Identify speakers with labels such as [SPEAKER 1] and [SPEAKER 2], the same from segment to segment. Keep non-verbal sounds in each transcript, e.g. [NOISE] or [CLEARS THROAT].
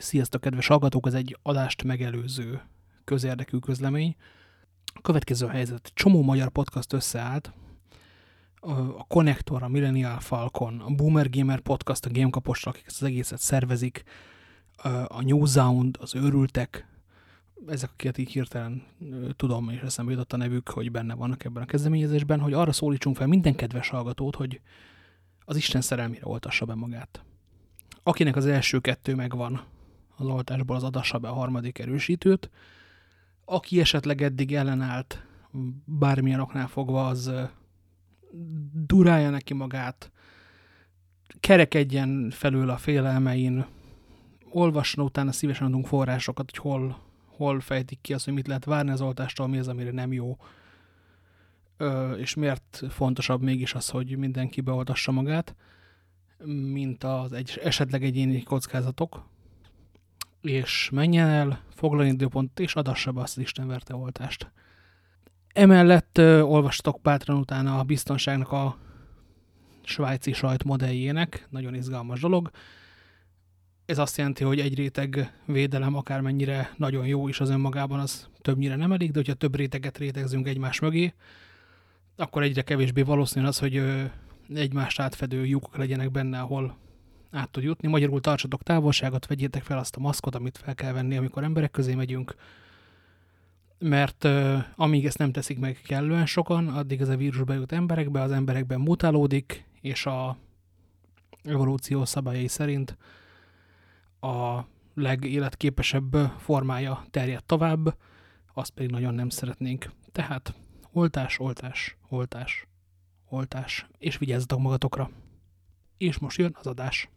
[SPEAKER 1] Sziasztok, kedves hallgatók! Ez egy adást megelőző közérdekű közlemény. A következő helyzet. Csomó magyar podcast összeállt. A Connector, a Millennial Falcon, a Boomer Gamer Podcast, a Gamekaposra, akik ezt az egészet szervezik, a New Sound, az Őrültek, ezek, akiket így hirtelen tudom, és eszembe jutott a nevük, hogy benne vannak ebben a kezdeményezésben, hogy arra szólítsunk fel minden kedves hallgatót, hogy az Isten szerelmére oltassa be magát. Akinek az első kettő megvan, az oltásból az adassa be a harmadik erősítőt. Aki esetleg eddig ellenállt bármilyen oknál fogva, az durálja neki magát, kerekedjen felül a félelmein, olvasson utána szívesen adunk forrásokat, hogy hol, hol fejtik ki azt, hogy mit lehet várni az oltástól, mi az, amire nem jó, Ö, és miért fontosabb mégis az, hogy mindenki beoltassa magát, mint az egy, esetleg egyéni kockázatok, és menjen el, foglaljon időpont, és adassa be azt az Isten verte oltást. Emellett ö, olvastok bátran utána a biztonságnak a svájci sajt modelljének, nagyon izgalmas dolog. Ez azt jelenti, hogy egy réteg védelem akármennyire nagyon jó is az önmagában, az többnyire nem elég, de hogyha több réteget rétegzünk egymás mögé, akkor egyre kevésbé valószínű az, hogy ö, egymást átfedő lyukok legyenek benne, ahol át tud jutni. Magyarul tartsatok távolságot, vegyétek fel azt a maszkot, amit fel kell venni, amikor emberek közé megyünk, mert uh, amíg ezt nem teszik meg kellően sokan, addig ez a vírus bejut emberekbe, az emberekben mutálódik, és a evolúció szabályai szerint a legéletképesebb formája terjed tovább, azt pedig nagyon nem szeretnénk. Tehát oltás, oltás, oltás, oltás, és vigyázzatok magatokra. És most jön az adás.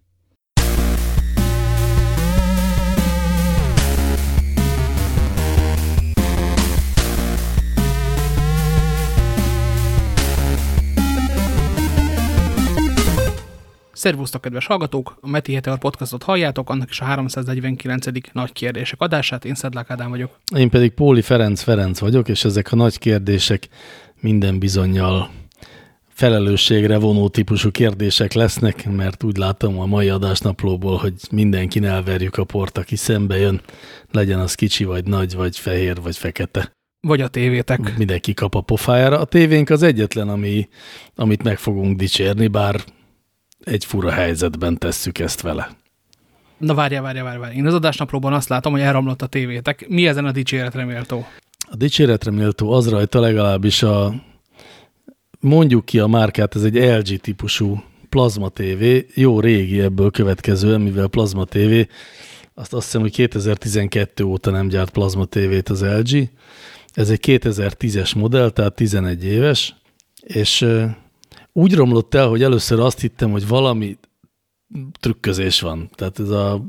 [SPEAKER 1] Szervusztok, kedves hallgatók! A Meti Heteor podcastot halljátok, annak is a 349. nagy kérdések adását. Én Szedlák Ádám vagyok.
[SPEAKER 2] Én pedig Póli Ferenc Ferenc vagyok, és ezek a nagy kérdések minden bizonyal felelősségre vonó típusú kérdések lesznek, mert úgy látom a mai adásnaplóból, hogy mindenkin elverjük a port, aki szembe jön, legyen az kicsi, vagy nagy, vagy fehér, vagy fekete.
[SPEAKER 1] Vagy a tévétek.
[SPEAKER 2] Mindenki kap a pofájára. A tévénk az egyetlen, ami, amit meg fogunk dicsérni, bár egy fura helyzetben tesszük ezt vele.
[SPEAKER 1] Na várjál, várjál, várjál. Én az adásnaplóban azt látom, hogy elromlott a tévétek. Mi ezen a dicséretre méltó?
[SPEAKER 2] A dicséretre méltó az rajta legalábbis a mondjuk ki a márkát, ez egy LG típusú plazma TV, jó régi ebből következően, mivel plazma TV, azt azt hiszem, hogy 2012 óta nem gyárt plazma TV-t az LG. Ez egy 2010-es modell, tehát 11 éves, és úgy romlott el, hogy először azt hittem, hogy valami trükközés van. Tehát ez a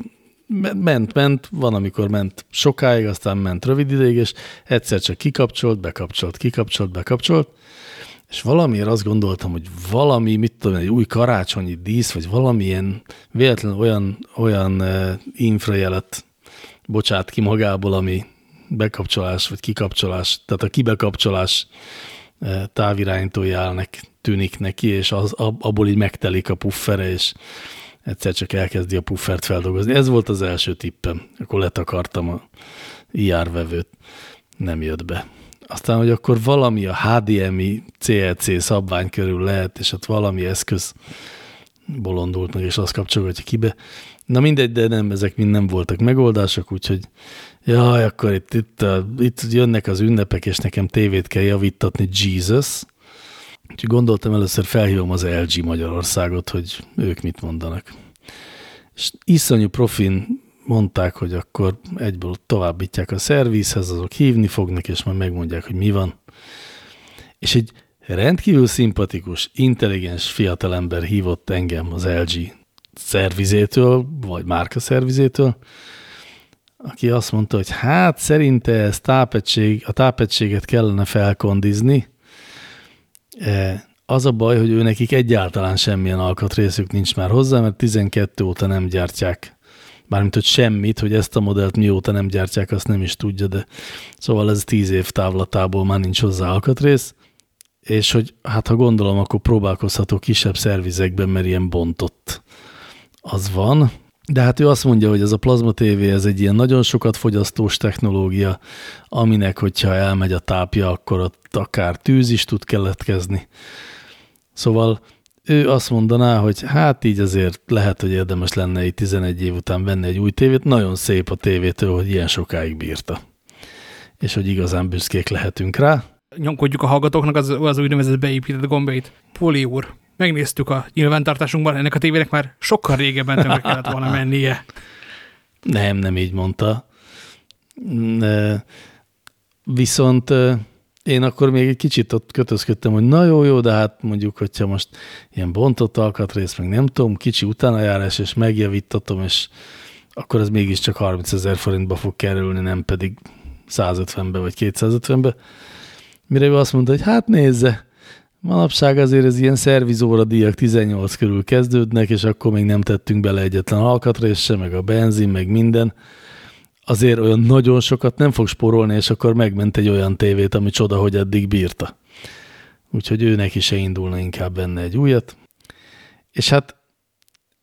[SPEAKER 2] ment, ment, van, amikor ment sokáig, aztán ment rövid ideig, és egyszer csak kikapcsolt, bekapcsolt, kikapcsolt, bekapcsolt, és valamiért azt gondoltam, hogy valami, mit tudom, egy új karácsonyi dísz, vagy valamilyen véletlen olyan, olyan infrajelet bocsát ki magából, ami bekapcsolás, vagy kikapcsolás, tehát a kibekapcsolás távirányító jelnek tűnik neki, és az, abból így megtelik a puffere, és egyszer csak elkezdi a puffert feldolgozni. Ez volt az első tippem. Akkor letakartam a IR vevőt. Nem jött be. Aztán, hogy akkor valami a HDMI CLC szabvány körül lehet, és ott valami eszköz bolondult meg, és azt kapcsolgatja kibe. Na mindegy, de nem, ezek mind nem voltak megoldások, úgyhogy jaj, akkor itt, itt, itt jönnek az ünnepek, és nekem tévét kell javítatni, Jesus. Úgyhogy gondoltam, először felhívom az LG Magyarországot, hogy ők mit mondanak. És iszonyú profin mondták, hogy akkor egyből továbbítják a szervizhez, azok hívni fognak, és majd megmondják, hogy mi van. És egy rendkívül szimpatikus, intelligens fiatalember hívott engem az LG szervizétől, vagy márka szervizétől, aki azt mondta, hogy hát szerinte ez tápegység, a tápegységet kellene felkondizni, az a baj, hogy ő nekik egyáltalán semmilyen alkatrészük nincs már hozzá, mert 12 óta nem gyártják. Bármint, hogy semmit, hogy ezt a modellt mióta nem gyártják, azt nem is tudja, de szóval ez 10 év távlatából már nincs hozzá alkatrész, és hogy hát ha gondolom, akkor próbálkozható kisebb szervizekben, mert ilyen bontott. Az van, De hát ő azt mondja, hogy ez a plazma TV, ez egy ilyen nagyon sokat fogyasztós technológia, aminek, hogyha elmegy a tápja, akkor ott akár tűz is tud keletkezni. Szóval ő azt mondaná, hogy hát így azért lehet, hogy érdemes lenne így 11 év után venni egy új tévét. Nagyon szép a tévétől, hogy ilyen sokáig bírta. És hogy igazán büszkék lehetünk rá.
[SPEAKER 1] Nyomkodjuk a hallgatóknak az, az úgynevezett beépített gombait. Poli úr, megnéztük a nyilvántartásunkban, ennek a tévének már sokkal régebben tönkre kellett volna [LAUGHS] mennie.
[SPEAKER 2] Nem, nem így mondta. Viszont én akkor még egy kicsit ott kötözködtem, hogy na jó, jó, de hát mondjuk, hogyha most ilyen bontott alkatrész, meg nem tudom, kicsi utánajárás, és megjavítatom, és akkor ez mégiscsak 30 ezer forintba fog kerülni, nem pedig 150-be vagy 250-be. Mire ő azt mondta, hogy hát nézze, manapság azért ez ilyen szervizóra díjak 18 körül kezdődnek, és akkor még nem tettünk bele egyetlen alkatrész se, meg a benzin, meg minden azért olyan nagyon sokat nem fog sporolni, és akkor megment egy olyan tévét, ami csoda, hogy eddig bírta. Úgyhogy ő neki se indulna inkább benne egy újat. És hát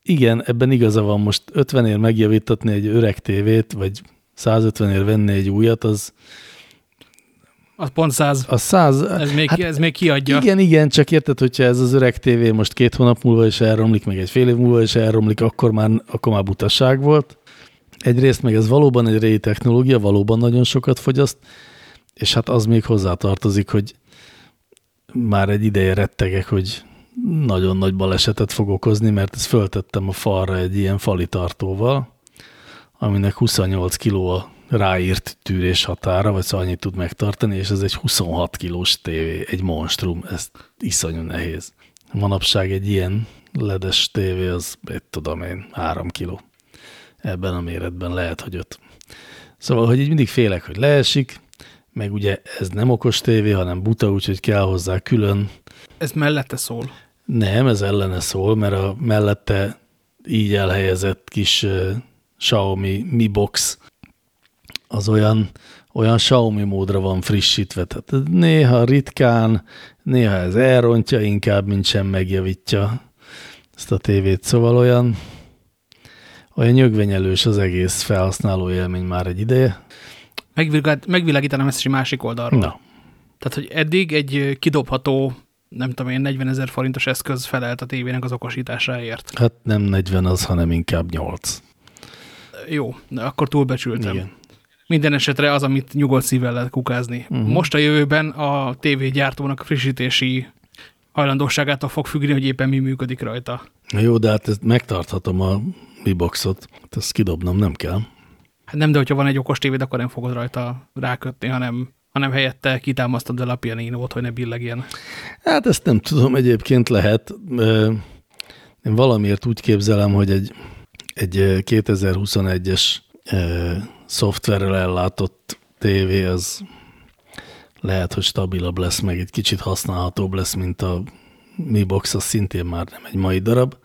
[SPEAKER 2] igen, ebben igaza van, most 50 ér megjavítatni egy öreg tévét, vagy 150 ér venni egy újat, az
[SPEAKER 1] az pont száz.
[SPEAKER 2] A száz.
[SPEAKER 1] Ez még, hát, ez még kiadja.
[SPEAKER 2] Igen, igen, csak érted, hogyha ez az öreg tévé most két hónap múlva is elromlik, meg egy fél év múlva is elromlik, akkor már, akkor már butaság volt. Egyrészt meg ez valóban egy régi technológia, valóban nagyon sokat fogyaszt, és hát az még hozzátartozik, hogy már egy ideje rettegek, hogy nagyon nagy balesetet fog okozni, mert ezt föltettem a falra egy ilyen fali tartóval, aminek 28 kiló a ráírt tűrés határa, vagy szóval annyit tud megtartani, és ez egy 26 kilós tévé, egy monstrum, ez iszonyú nehéz. Manapság egy ilyen ledes tévé, az, egy tudom én, 3 kiló ebben a méretben lehet, hogy ott. Szóval, hogy így mindig félek, hogy leesik, meg ugye ez nem okos tévé, hanem buta, úgyhogy kell hozzá külön.
[SPEAKER 1] Ez mellette szól?
[SPEAKER 2] Nem, ez ellene szól, mert a mellette így elhelyezett kis uh, Xiaomi Mi Box az olyan, olyan Xiaomi módra van frissítve. Tehát néha ritkán, néha ez elrontja inkább, mint sem megjavítja ezt a tévét. Szóval olyan olyan nyögvenyelős az egész felhasználó élmény már egy ideje.
[SPEAKER 1] megvilágítanám ezt is másik oldalról.
[SPEAKER 2] Na.
[SPEAKER 1] Tehát, hogy eddig egy kidobható, nem tudom én, 40 ezer forintos eszköz felelt a tévének az okosításáért.
[SPEAKER 2] Hát nem 40 az, hanem inkább 8.
[SPEAKER 1] Jó, akkor túlbecsültem. Igen. Minden esetre az, amit nyugodt szívvel lehet kukázni. Uh mhm. -huh. Most a jövőben a tévégyártónak a frissítési hajlandóságától fog függni, hogy éppen mi működik rajta.
[SPEAKER 2] Na jó, de hát ezt megtarthatom a mi boxot. Hát ezt kidobnom nem kell.
[SPEAKER 1] Hát nem, de hogyha van egy okos tévéd, akkor nem fogod rajta rákötni, hanem, hanem helyette kitámasztod el a pianinót, hogy ne billegjen.
[SPEAKER 2] Hát ezt nem tudom, egyébként lehet. Én valamiért úgy képzelem, hogy egy, egy 2021-es szoftverrel ellátott tévé az lehet, hogy stabilabb lesz, meg egy kicsit használhatóbb lesz, mint a Mi Box, az szintén már nem egy mai darab.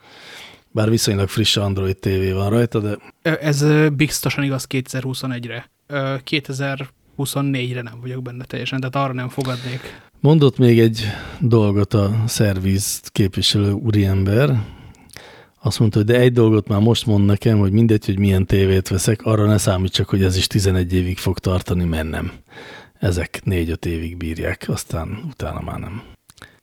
[SPEAKER 2] Bár viszonylag friss Android TV van rajta, de...
[SPEAKER 1] Ez biztosan igaz 2021-re. 2024-re nem vagyok benne teljesen, tehát arra nem fogadnék.
[SPEAKER 2] Mondott még egy dolgot a szerviz képviselő úriember. Azt mondta, hogy de egy dolgot már most mond nekem, hogy mindegy, hogy milyen tévét veszek, arra ne számítsak, hogy ez is 11 évig fog tartani, mennem. Ezek 4-5 évig bírják, aztán utána már nem.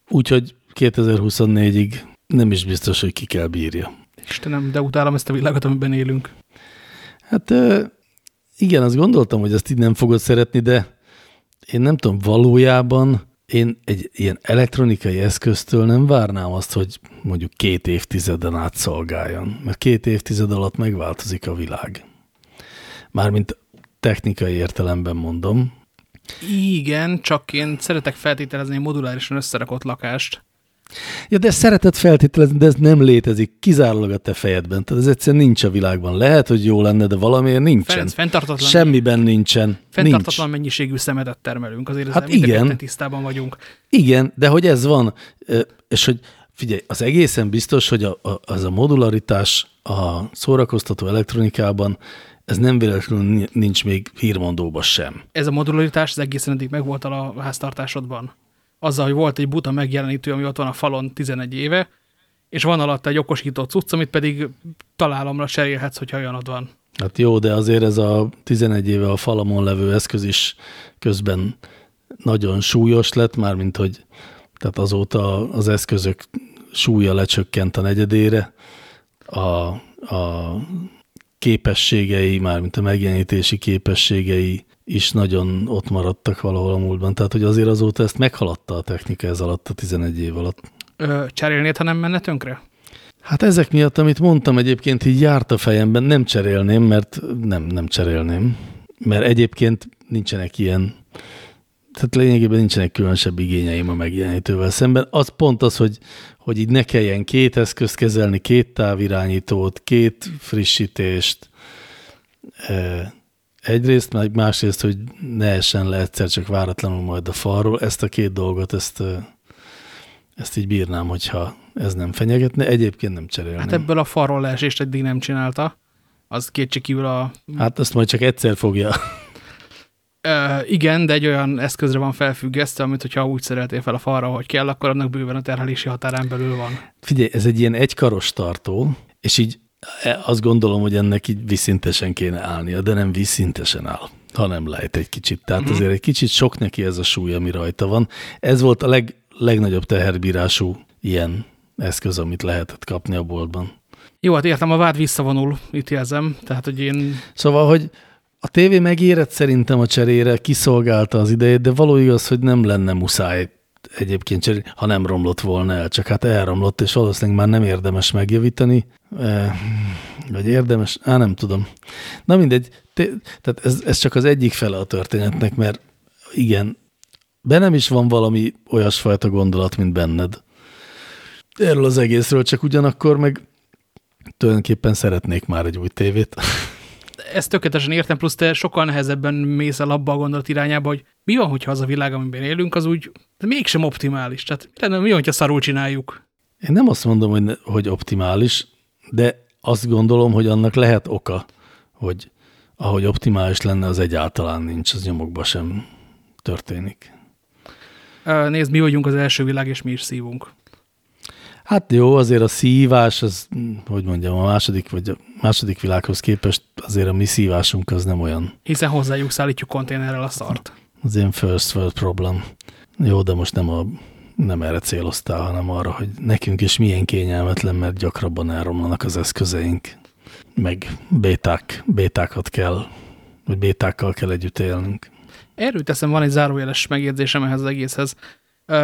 [SPEAKER 2] Úgyhogy 2024-ig nem is biztos, hogy ki kell bírja.
[SPEAKER 1] Istenem, de utálom ezt a világot, amiben élünk.
[SPEAKER 2] Hát igen, azt gondoltam, hogy ezt így nem fogod szeretni, de én nem tudom, valójában én egy ilyen elektronikai eszköztől nem várnám azt, hogy mondjuk két évtizeden át szolgáljon, mert két évtized alatt megváltozik a világ. Mármint technikai értelemben mondom.
[SPEAKER 1] Igen, csak én szeretek feltételezni modulárisan összerakott lakást,
[SPEAKER 2] Ja, de szeretett feltételezni, de ez nem létezik, kizárólag a te fejedben. Tehát ez egyszerűen nincs a világban. Lehet, hogy jó lenne, de valamiért nincsen. Ferenc,
[SPEAKER 1] fenntartatlan,
[SPEAKER 2] Semmiben nincsen.
[SPEAKER 1] Fenntartatlan nincs. mennyiségű szemetet termelünk, azért
[SPEAKER 2] hát igen.
[SPEAKER 1] tisztában vagyunk.
[SPEAKER 2] Igen, de hogy ez van, és hogy figyelj, az egészen biztos, hogy a, a, az a modularitás a szórakoztató elektronikában, ez nem véletlenül nincs még hírmondóban sem.
[SPEAKER 1] Ez a modularitás az egészen eddig megvolt a háztartásodban? Azzal, hogy volt egy buta megjelenítő, ami ott van a falon 11 éve, és van alatta egy okosító cucc, amit pedig találomra cserélhetsz, hogyha olyanod van.
[SPEAKER 2] Hát jó, de azért ez a 11 éve a falamon levő eszköz is közben nagyon súlyos lett, mármint hogy tehát azóta az eszközök súlya lecsökkent a negyedére, a, a képességei, mármint a megjelenítési képességei is nagyon ott maradtak valahol a múltban. Tehát, hogy azért azóta ezt meghaladta a technika ez alatt, a 11 év alatt.
[SPEAKER 1] Ö, cserélnéd, ha nem menne tönkre?
[SPEAKER 2] Hát ezek miatt, amit mondtam egyébként így járt a fejemben, nem cserélném, mert nem, nem cserélném. Mert egyébként nincsenek ilyen, tehát lényegében nincsenek különösebb igényeim a megjelenítővel szemben. Az pont az, hogy, hogy így ne kelljen két eszközt kezelni, két távirányítót, két frissítést, egyrészt, meg másrészt, hogy ne essen le egyszer csak váratlanul majd a falról. Ezt a két dolgot, ezt, ezt így bírnám, hogyha ez nem fenyegetne. Egyébként nem cserélném.
[SPEAKER 1] Hát ebből a falról leesést eddig nem csinálta. Az kétségkívül a...
[SPEAKER 2] Hát azt majd csak egyszer fogja.
[SPEAKER 1] Ö, igen, de egy olyan eszközre van felfüggesztve, amit hogyha úgy szereltél fel a falra, hogy kell, akkor annak bőven a terhelési határán belül van.
[SPEAKER 2] Figyelj, ez egy ilyen egykaros tartó, és így azt gondolom, hogy ennek így viszintesen kéne állnia, de nem viszintesen áll, hanem lejt egy kicsit. Tehát mm. azért egy kicsit sok neki ez a súly, ami rajta van. Ez volt a leg, legnagyobb teherbírású ilyen eszköz, amit lehetett kapni a boltban.
[SPEAKER 1] Jó, hát értem, a vád visszavonul, itt jelzem. Tehát, hogy én...
[SPEAKER 2] Szóval, hogy a tévé megérett szerintem a cserére, kiszolgálta az idejét, de való igaz, hogy nem lenne muszáj egyébként cserélni, ha nem romlott volna el, csak hát elromlott, és valószínűleg már nem érdemes megjavítani, vagy érdemes, á, nem tudom. Na mindegy, tehát ez, ez csak az egyik fele a történetnek, mert igen, bennem is van valami olyasfajta gondolat, mint benned. Erről az egészről, csak ugyanakkor meg tulajdonképpen szeretnék már egy új tévét
[SPEAKER 1] ezt tökéletesen értem, plusz te sokkal nehezebben mész el abba a gondolat irányába, hogy mi van, hogyha az a világ, amiben élünk, az úgy mégsem optimális. Tehát mi mi van, hogyha szarul csináljuk?
[SPEAKER 2] Én nem azt mondom, hogy, ne, hogy optimális, de azt gondolom, hogy annak lehet oka, hogy ahogy optimális lenne, az egyáltalán nincs, az nyomokban sem történik.
[SPEAKER 1] Nézd, mi vagyunk az első világ, és mi is szívunk.
[SPEAKER 2] Hát jó, azért a szívás, az, hogy mondjam, a második, vagy a második világhoz képest azért a mi szívásunk az nem olyan.
[SPEAKER 1] Hiszen hozzájuk szállítjuk konténerrel a szart.
[SPEAKER 2] Az ilyen first world problem. Jó, de most nem, a, nem erre céloztál, hanem arra, hogy nekünk is milyen kényelmetlen, mert gyakrabban elromlanak az eszközeink. Meg béták, bétákat kell, vagy bétákkal kell együtt élnünk.
[SPEAKER 1] Erről teszem, van egy zárójeles megjegyzésem ehhez az egészhez.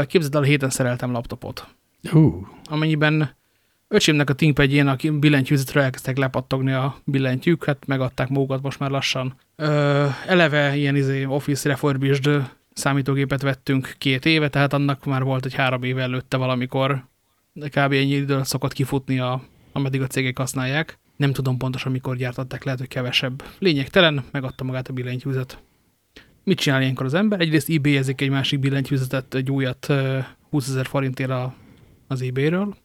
[SPEAKER 1] Képzeld el, héten szereltem laptopot.
[SPEAKER 2] Uh.
[SPEAKER 1] Amennyiben öcsémnek a ThinkPad-jén a billentyűzetről elkezdtek lepattogni a billentyűk, hát megadták magukat most már lassan. Ö, eleve ilyen izé, Office Refurbished számítógépet vettünk két éve, tehát annak már volt egy három éve előtte valamikor, de kb. ennyi idő szokott kifutni, a, ameddig a cégek használják. Nem tudom pontosan, mikor gyártották, lehet, hogy kevesebb. Lényegtelen, megadta magát a billentyűzet. Mit csinál ilyenkor az ember? Egyrészt eBay-ezik egy másik billentyűzetet, egy újat 20 ezer forintért az eBay-ről,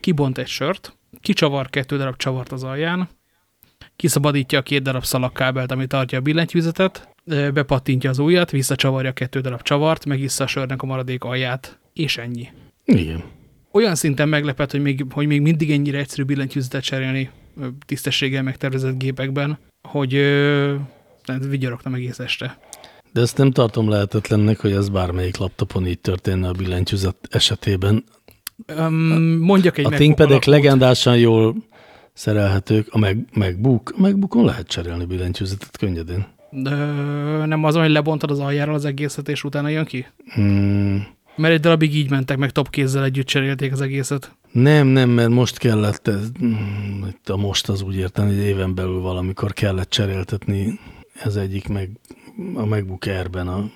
[SPEAKER 1] kibont egy sört, kicsavar kettő darab csavart az alján, kiszabadítja a két darab szalagkábelt, ami tartja a billentyűzetet, bepattintja az ujjat, visszacsavarja kettő darab csavart, megissza a sörnek a maradék alját, és ennyi.
[SPEAKER 2] Igen.
[SPEAKER 1] Olyan szinten meglepett, hogy még, hogy még mindig ennyire egyszerű billentyűzetet cserélni tisztességgel megtervezett gépekben, hogy vigyorogtam egész este.
[SPEAKER 2] De ezt nem tartom lehetetlennek, hogy ez bármelyik laptopon így történne a billentyűzet esetében.
[SPEAKER 1] Um, mondjak egy
[SPEAKER 2] A ThinkPadek legendásan jól szerelhetők, a Mac, MacBook, a MacBookon lehet cserélni billentyűzetet könnyedén.
[SPEAKER 1] De nem azon, hogy lebontad az aljáról az egészet, és utána jön ki?
[SPEAKER 2] Hmm.
[SPEAKER 1] Mert egy darabig így mentek, meg top kézzel együtt cserélték az egészet.
[SPEAKER 2] Nem, nem, mert most kellett, ez, a most az úgy értem, hogy éven belül valamikor kellett cseréltetni ez egyik meg a MacBook Air-ben a,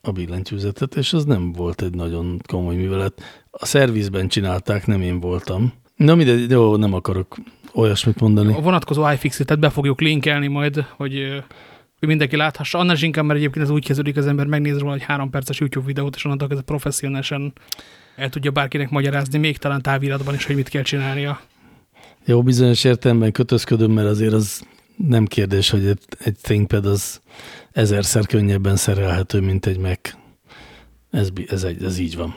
[SPEAKER 2] a billentyűzetet, és az nem volt egy nagyon komoly művelet. A szervizben csinálták, nem én voltam. Na mindegy, jó, nem akarok olyasmit mondani.
[SPEAKER 1] A vonatkozó iFixit-et be fogjuk linkelni majd, hogy, hogy mindenki láthassa. Annál is inkább, mert egyébként ez úgy kezdődik, az ember megnéz róla egy három perces YouTube videót, és onnantól ez professzionálisan el tudja bárkinek magyarázni, még talán táviratban is, hogy mit kell csinálnia.
[SPEAKER 2] Jó, bizonyos értelemben kötözködöm, mert azért az nem kérdés, hogy egy, ThinkPad az ezerszer könnyebben szerelhető, mint egy Mac. Ez, ez, egy, ez így van.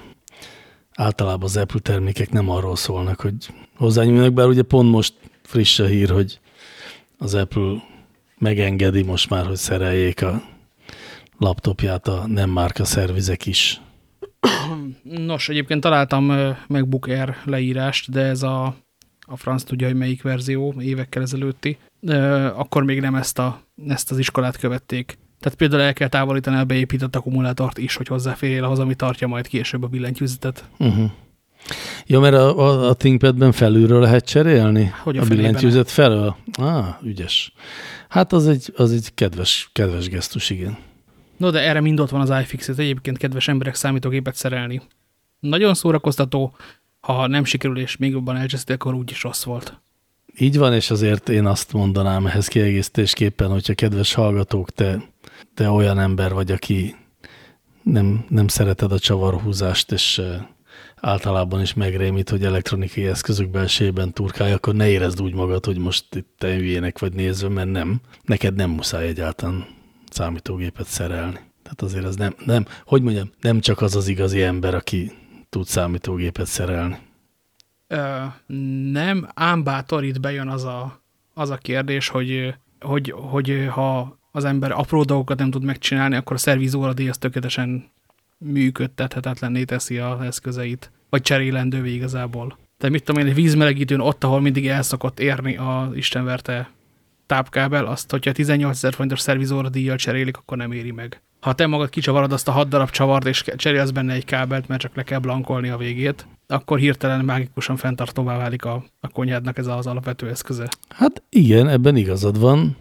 [SPEAKER 2] általában az Apple termékek nem arról szólnak, hogy hozzányúlnak, bár ugye pont most friss a hír, hogy az Apple megengedi most már, hogy szereljék a laptopját a nem márka szervizek is.
[SPEAKER 1] Nos, egyébként találtam MacBook Air leírást, de ez a, a franc tudja, hogy melyik verzió, évekkel ezelőtti. Akkor még nem ezt, a, ezt az iskolát követték. Tehát például el kell távolítani a beépített akkumulátort is, hogy hozzáférjél ahhoz, ami tartja majd később a billentyűzetet. Uh
[SPEAKER 2] -huh. Jó, mert a, a, a ThinkPad-ben felülről lehet cserélni? Hogy a, a billentyűzet felől? Ah, ügyes. Hát az egy, az egy kedves, kedves gesztus, igen.
[SPEAKER 1] No, de erre mind ott van az iFixit. Egyébként kedves emberek számítógépet szerelni. Nagyon szórakoztató, ha nem sikerül és még jobban elcseszti, akkor úgyis rossz volt.
[SPEAKER 2] Így van, és azért én azt mondanám ehhez kiegészítésképpen, hogyha kedves hallgatók, te, te olyan ember vagy, aki nem, nem szereted a csavarhúzást, és általában is megrémít, hogy elektronikai eszközök belsejében turkálj, akkor ne érezd úgy magad, hogy most itt te hülyének vagy nézve, mert nem. Neked nem muszáj egyáltalán számítógépet szerelni. Tehát azért ez nem, nem, hogy mondjam, nem csak az az igazi ember, aki tud számítógépet szerelni.
[SPEAKER 1] Ö, nem, ám bátor itt bejön az a, az a kérdés, hogy, hogy, hogy ha az ember apró dolgokat nem tud megcsinálni, akkor a szervizóra díj az tökéletesen működtethetetlenné teszi az eszközeit, vagy cserélendővé igazából. Tehát mit tudom én, egy vízmelegítőn ott, ahol mindig el érni a istenverte tápkábel, azt, hogyha 18 ezer forintos szervizóra díjjal cserélik, akkor nem éri meg. Ha te magad kicsavarod azt a 6 darab csavart, és cserélsz benne egy kábelt, mert csak le kell blankolni a végét, akkor hirtelen mágikusan fenntartóvá válik a, a konyhádnak ez az alapvető eszköze.
[SPEAKER 2] Hát igen, ebben igazad van,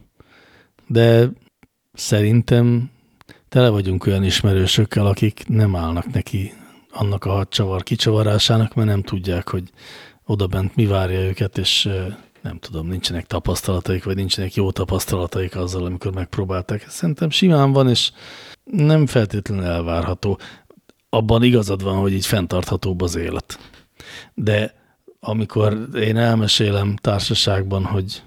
[SPEAKER 2] de szerintem tele vagyunk olyan ismerősökkel, akik nem állnak neki annak a hadcsavar kicsavarásának, mert nem tudják, hogy odabent mi várja őket, és nem tudom, nincsenek tapasztalataik, vagy nincsenek jó tapasztalataik azzal, amikor megpróbálták. Szerintem simán van, és nem feltétlenül elvárható. Abban igazad van, hogy így fenntarthatóbb az élet. De amikor én elmesélem társaságban, hogy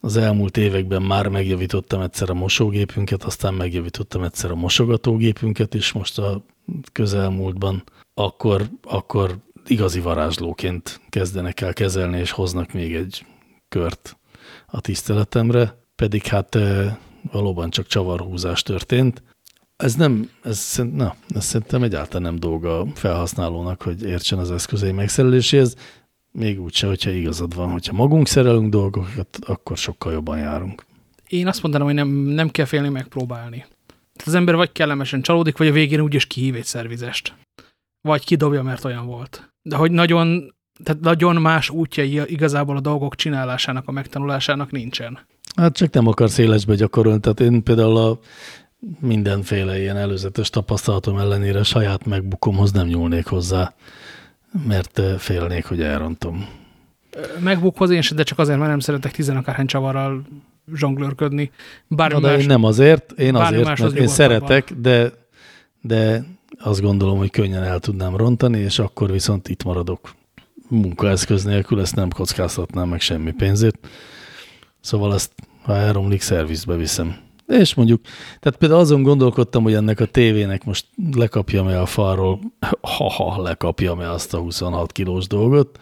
[SPEAKER 2] az elmúlt években már megjavítottam egyszer a mosógépünket, aztán megjavítottam egyszer a mosogatógépünket, és most a közelmúltban akkor, akkor igazi varázslóként kezdenek el kezelni, és hoznak még egy kört a tiszteletemre, pedig hát valóban csak csavarhúzás történt. Ez nem, ez, na, ez szerintem egyáltalán nem dolga a felhasználónak, hogy értsen az eszközei megszereléséhez, még úgyse, hogyha igazad van, hogyha magunk szerelünk dolgokat, akkor sokkal jobban járunk.
[SPEAKER 1] Én azt mondanám, hogy nem, nem kell félni megpróbálni. Tehát az ember vagy kellemesen csalódik, vagy a végén úgyis kihív egy szervizest. Vagy kidobja, mert olyan volt. De hogy nagyon tehát nagyon más útjai igazából a dolgok csinálásának, a megtanulásának nincsen.
[SPEAKER 2] Hát csak nem akar szélesbe gyakorolni. Tehát én például a mindenféle ilyen előzetes tapasztalatom ellenére saját megbukomhoz nem nyúlnék hozzá, mert félnék, hogy elrontom.
[SPEAKER 1] Megbukhoz én sem, de csak azért, mert nem szeretek tizenakárhány csavarral zsonglőrködni.
[SPEAKER 2] Bármi de más, én nem azért, én azért, mert én szeretek, de, de azt gondolom, hogy könnyen el tudnám rontani, és akkor viszont itt maradok munkaeszköz nélkül ezt nem kockáztatnám meg semmi pénzét. Szóval ezt, ha elromlik, szervizbe viszem. És mondjuk, tehát például azon gondolkodtam, hogy ennek a tévének most lekapjam-e a falról, ha-ha, lekapjam-e azt a 26 kilós dolgot,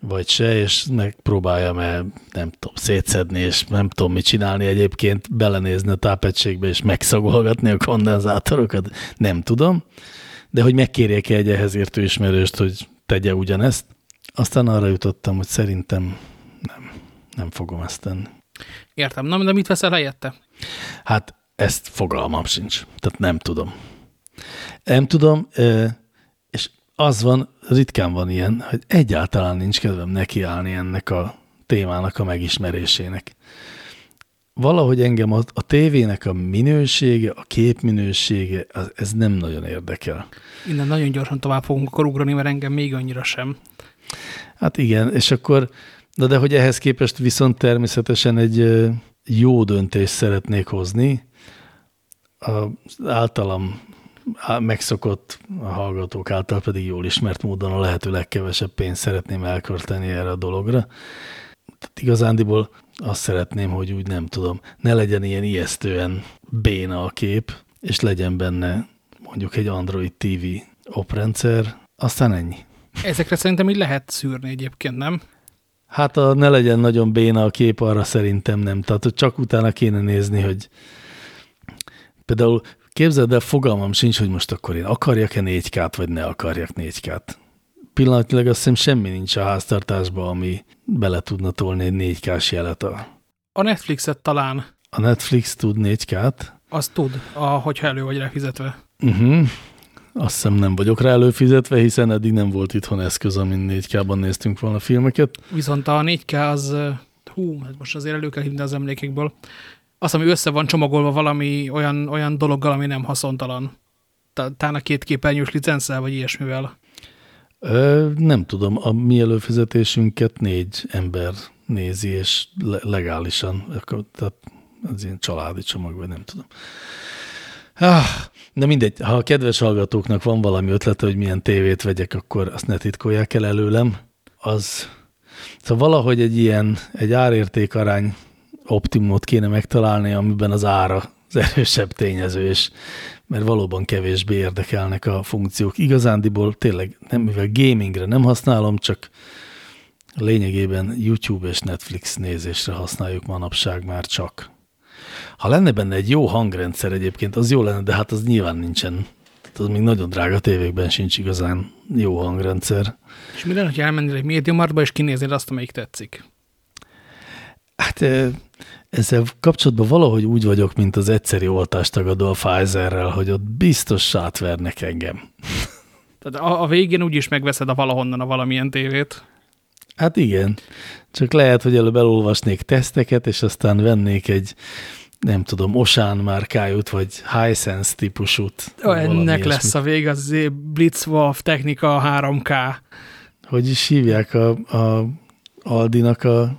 [SPEAKER 2] vagy se, és megpróbáljam-e, nem tudom, szétszedni, és nem tudom mit csinálni egyébként, belenézni a tápegységbe, és megszagolgatni a kondenzátorokat, nem tudom. De hogy megkérjek-e egy ehhez értő ismerőst, hogy tegye ugyanezt, aztán arra jutottam, hogy szerintem nem, nem fogom ezt tenni.
[SPEAKER 1] Értem. Na, de mit veszel helyette?
[SPEAKER 2] Hát ezt fogalmam sincs. Tehát nem tudom. Nem tudom, és az van, ritkán van ilyen, hogy egyáltalán nincs kedvem nekiállni ennek a témának a megismerésének. Valahogy engem a, a tévének a minősége, a képminősége, az, ez nem nagyon érdekel.
[SPEAKER 1] Innen nagyon gyorsan tovább fogunk akkor ugrani, mert engem még annyira sem.
[SPEAKER 2] Hát igen, és akkor, de, de hogy ehhez képest viszont természetesen egy jó döntést szeretnék hozni, az általam megszokott a hallgatók által pedig jól ismert módon a lehető legkevesebb pénzt szeretném elkölteni erre a dologra. Tehát igazándiból azt szeretném, hogy úgy nem tudom, ne legyen ilyen ijesztően béna a kép, és legyen benne mondjuk egy Android TV oprendszer, Aztán ennyi.
[SPEAKER 1] Ezekre szerintem így lehet szűrni egyébként, nem?
[SPEAKER 2] Hát a ne legyen nagyon béna a kép, arra szerintem nem. Tehát hogy csak utána kéne nézni, hogy például képzeld el, fogalmam sincs, hogy most akkor én akarjak-e 4K-t, vagy ne akarjak 4K-t. Pillanatilag azt hiszem semmi nincs a háztartásban, ami bele tudna tolni egy 4K-s jelet. A,
[SPEAKER 1] A Netflixet talán
[SPEAKER 2] a Netflix tud 4K-t.
[SPEAKER 1] azt tud, a, hogyha elő vagy rá fizetve.
[SPEAKER 2] Uh -huh. Azt hiszem nem vagyok rá előfizetve, hiszen eddig nem volt itthon eszköz, amin 4K-ban néztünk volna filmeket.
[SPEAKER 1] Viszont a 4K az, hú, hát most azért elő kell hívni az emlékekből. Az, ami össze van csomagolva valami olyan, olyan dologgal, ami nem haszontalan. Ta- Talán a két képernyős licensszel, vagy ilyesmivel.
[SPEAKER 2] Ö, nem tudom, a mi előfizetésünket négy ember nézi, és le legálisan, tehát ez ilyen családi csomag, vagy nem tudom. Ah, de mindegy, ha a kedves hallgatóknak van valami ötlete, hogy milyen tévét vegyek, akkor azt ne titkolják el előlem. Az, szóval valahogy egy ilyen, egy árértékarány optimumot kéne megtalálni, amiben az ára az erősebb tényező, és mert valóban kevésbé érdekelnek a funkciók. Igazándiból tényleg, nem, mivel gamingre nem használom, csak lényegében YouTube és Netflix nézésre használjuk manapság már csak. Ha lenne benne egy jó hangrendszer egyébként, az jó lenne, de hát az nyilván nincsen. Az még nagyon drága tévékben sincs igazán jó hangrendszer.
[SPEAKER 1] És mi lenne, hogy elmennél egy médiamartba, és kinéznéd azt, amelyik tetszik?
[SPEAKER 2] Hát ezzel kapcsolatban valahogy úgy vagyok, mint az egyszeri oltástagadó a Pfizerrel, hogy ott biztos átvernek engem.
[SPEAKER 1] Tehát a, a végén úgyis megveszed a valahonnan a valamilyen tévét.
[SPEAKER 2] Hát igen, csak lehet, hogy előbb elolvasnék teszteket, és aztán vennék egy, nem tudom, Osán márkájút, vagy Hisense típusút.
[SPEAKER 1] Ennek lesz a vége, az Blitzwolf Technika 3K.
[SPEAKER 2] Hogy is hívják a, a Aldinak a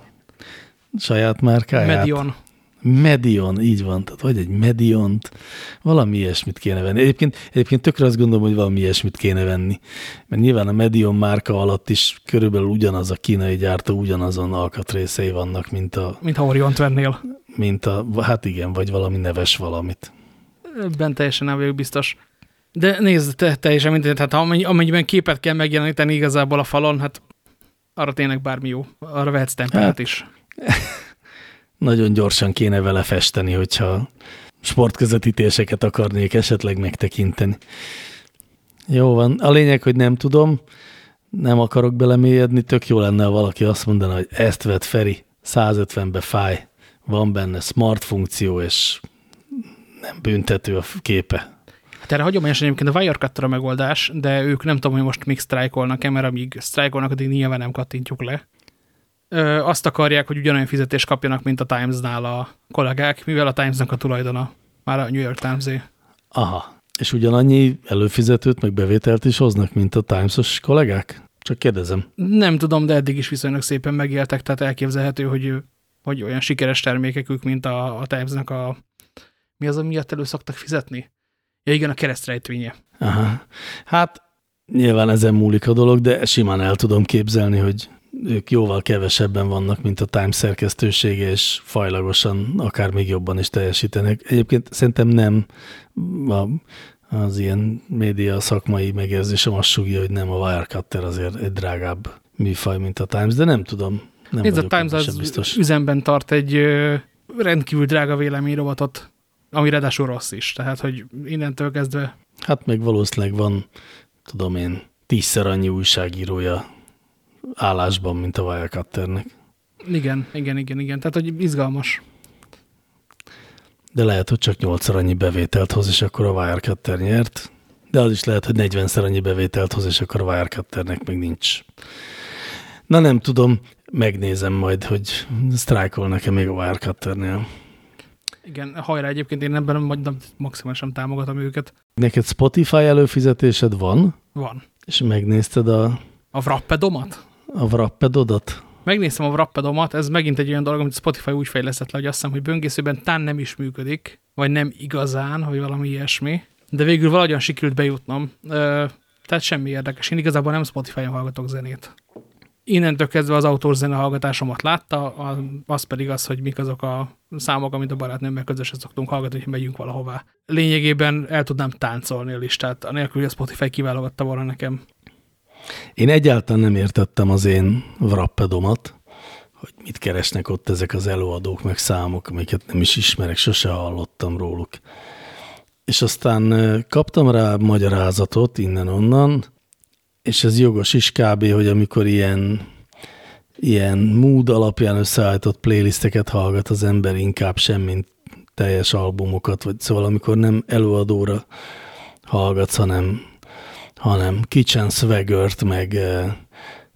[SPEAKER 2] saját márkáját?
[SPEAKER 1] Medion.
[SPEAKER 2] Medion, így van, tehát vagy egy Mediont, valami ilyesmit kéne venni. Egyébként, egyébként tökre azt gondolom, hogy valami ilyesmit kéne venni, mert nyilván a Medion márka alatt is körülbelül ugyanaz a kínai gyártó, ugyanazon alkatrészei vannak, mint a,
[SPEAKER 1] Mint ha Oriont vennél.
[SPEAKER 2] mint a, hát igen, vagy valami neves valamit.
[SPEAKER 1] Ebben teljesen nem vagyok biztos. De nézd, te, teljesen mindegy, tehát amennyi, amennyiben képet kell megjeleníteni igazából a falon, hát arra tényleg bármi jó. Arra vehetsz temperet
[SPEAKER 2] Hát,
[SPEAKER 1] is. [LAUGHS]
[SPEAKER 2] Nagyon gyorsan kéne vele festeni, hogyha sportközvetítéseket akarnék esetleg megtekinteni. Jó van. A lényeg, hogy nem tudom, nem akarok belemélyedni, tök jó lenne, ha valaki azt mondaná, hogy ezt vett Feri, 150-be fáj, van benne smart funkció, és nem büntető a képe.
[SPEAKER 1] Hát erre hagyományosan egyébként a Wirecutter a megoldás, de ők nem tudom, hogy most még sztrájkolnak-e, mert amíg sztrájkolnak, addig nyilván nem kattintjuk le. Ö, azt akarják, hogy ugyanolyan fizetést kapjanak, mint a Times-nál a kollégák, mivel a Times-nak a tulajdona már a New York Times-é.
[SPEAKER 2] Aha. És ugyanannyi előfizetőt, meg bevételt is hoznak, mint a Times-os kollégák? Csak kérdezem.
[SPEAKER 1] Nem tudom, de eddig is viszonylag szépen megéltek, tehát elképzelhető, hogy, hogy olyan sikeres termékekük, mint a, a Times-nak a... Mi az, amiatt elő szoktak fizetni? Ja igen, a keresztrejtvénye.
[SPEAKER 2] Aha. Hát nyilván ezen múlik a dolog, de simán el tudom képzelni, hogy ők jóval kevesebben vannak, mint a Times szerkesztősége, és fajlagosan akár még jobban is teljesítenek. Egyébként szerintem nem a, az ilyen média szakmai megérzésem azt sugja, hogy nem a Wirecutter azért egy drágább műfaj, mint a Times, de nem tudom. Nem
[SPEAKER 1] Nézd, a Times az
[SPEAKER 2] biztos.
[SPEAKER 1] üzemben tart egy rendkívül drága véleményrobotot, ami ráadásul rossz is. Tehát, hogy innentől kezdve
[SPEAKER 2] Hát meg valószínűleg van, tudom én, tízszer annyi újságírója állásban, mint a Wirecutternek.
[SPEAKER 1] igen, igen, igen, igen. Tehát, hogy izgalmas.
[SPEAKER 2] De lehet, hogy csak 8 annyi bevételt hoz, és akkor a Wirecutter nyert. De az is lehet, hogy 40-szer annyi bevételt hoz, és akkor a Wirecutternek még nincs. Na nem tudom, megnézem majd, hogy sztrájkolnak-e még a Wirecutternél.
[SPEAKER 1] Igen, hajrá egyébként én ebben majd nem- maximálisan támogatom őket.
[SPEAKER 2] Neked Spotify előfizetésed van,
[SPEAKER 1] Van.
[SPEAKER 2] és megnézted a,
[SPEAKER 1] A Wrappedomat?
[SPEAKER 2] A Wrappedodat?
[SPEAKER 1] Megnéztem a Wrappedomat, ez megint egy olyan dolog, amit Spotify úgy fejlesztett le, hogy azt hiszem, hogy böngészőben tán nem is működik, vagy nem igazán, vagy valami ilyesmi. De végül valahogyan sikerült bejutnom. Tehát semmi érdekes. Én igazából nem Spotify-on hallgatok zenét. Innentől kezdve az autózene hallgatásomat látta, az pedig az, hogy mik azok a számok, amit a barátnőmmel közösen szoktunk hallgatni, hogy megyünk valahová. Lényegében el tudnám táncolni a listát, anélkül, hogy a Spotify kiválogatta volna nekem.
[SPEAKER 2] Én egyáltalán nem értettem az én wrappedomat, hogy mit keresnek ott ezek az előadók, meg számok, amiket nem is ismerek, sose hallottam róluk. És aztán kaptam rá magyarázatot innen-onnan, és ez jogos is kb., hogy amikor ilyen, ilyen mood alapján összeállított playlisteket hallgat az ember inkább sem, mint teljes albumokat, vagy szóval amikor nem előadóra hallgatsz, hanem, hanem Kitchen Swaggert, meg,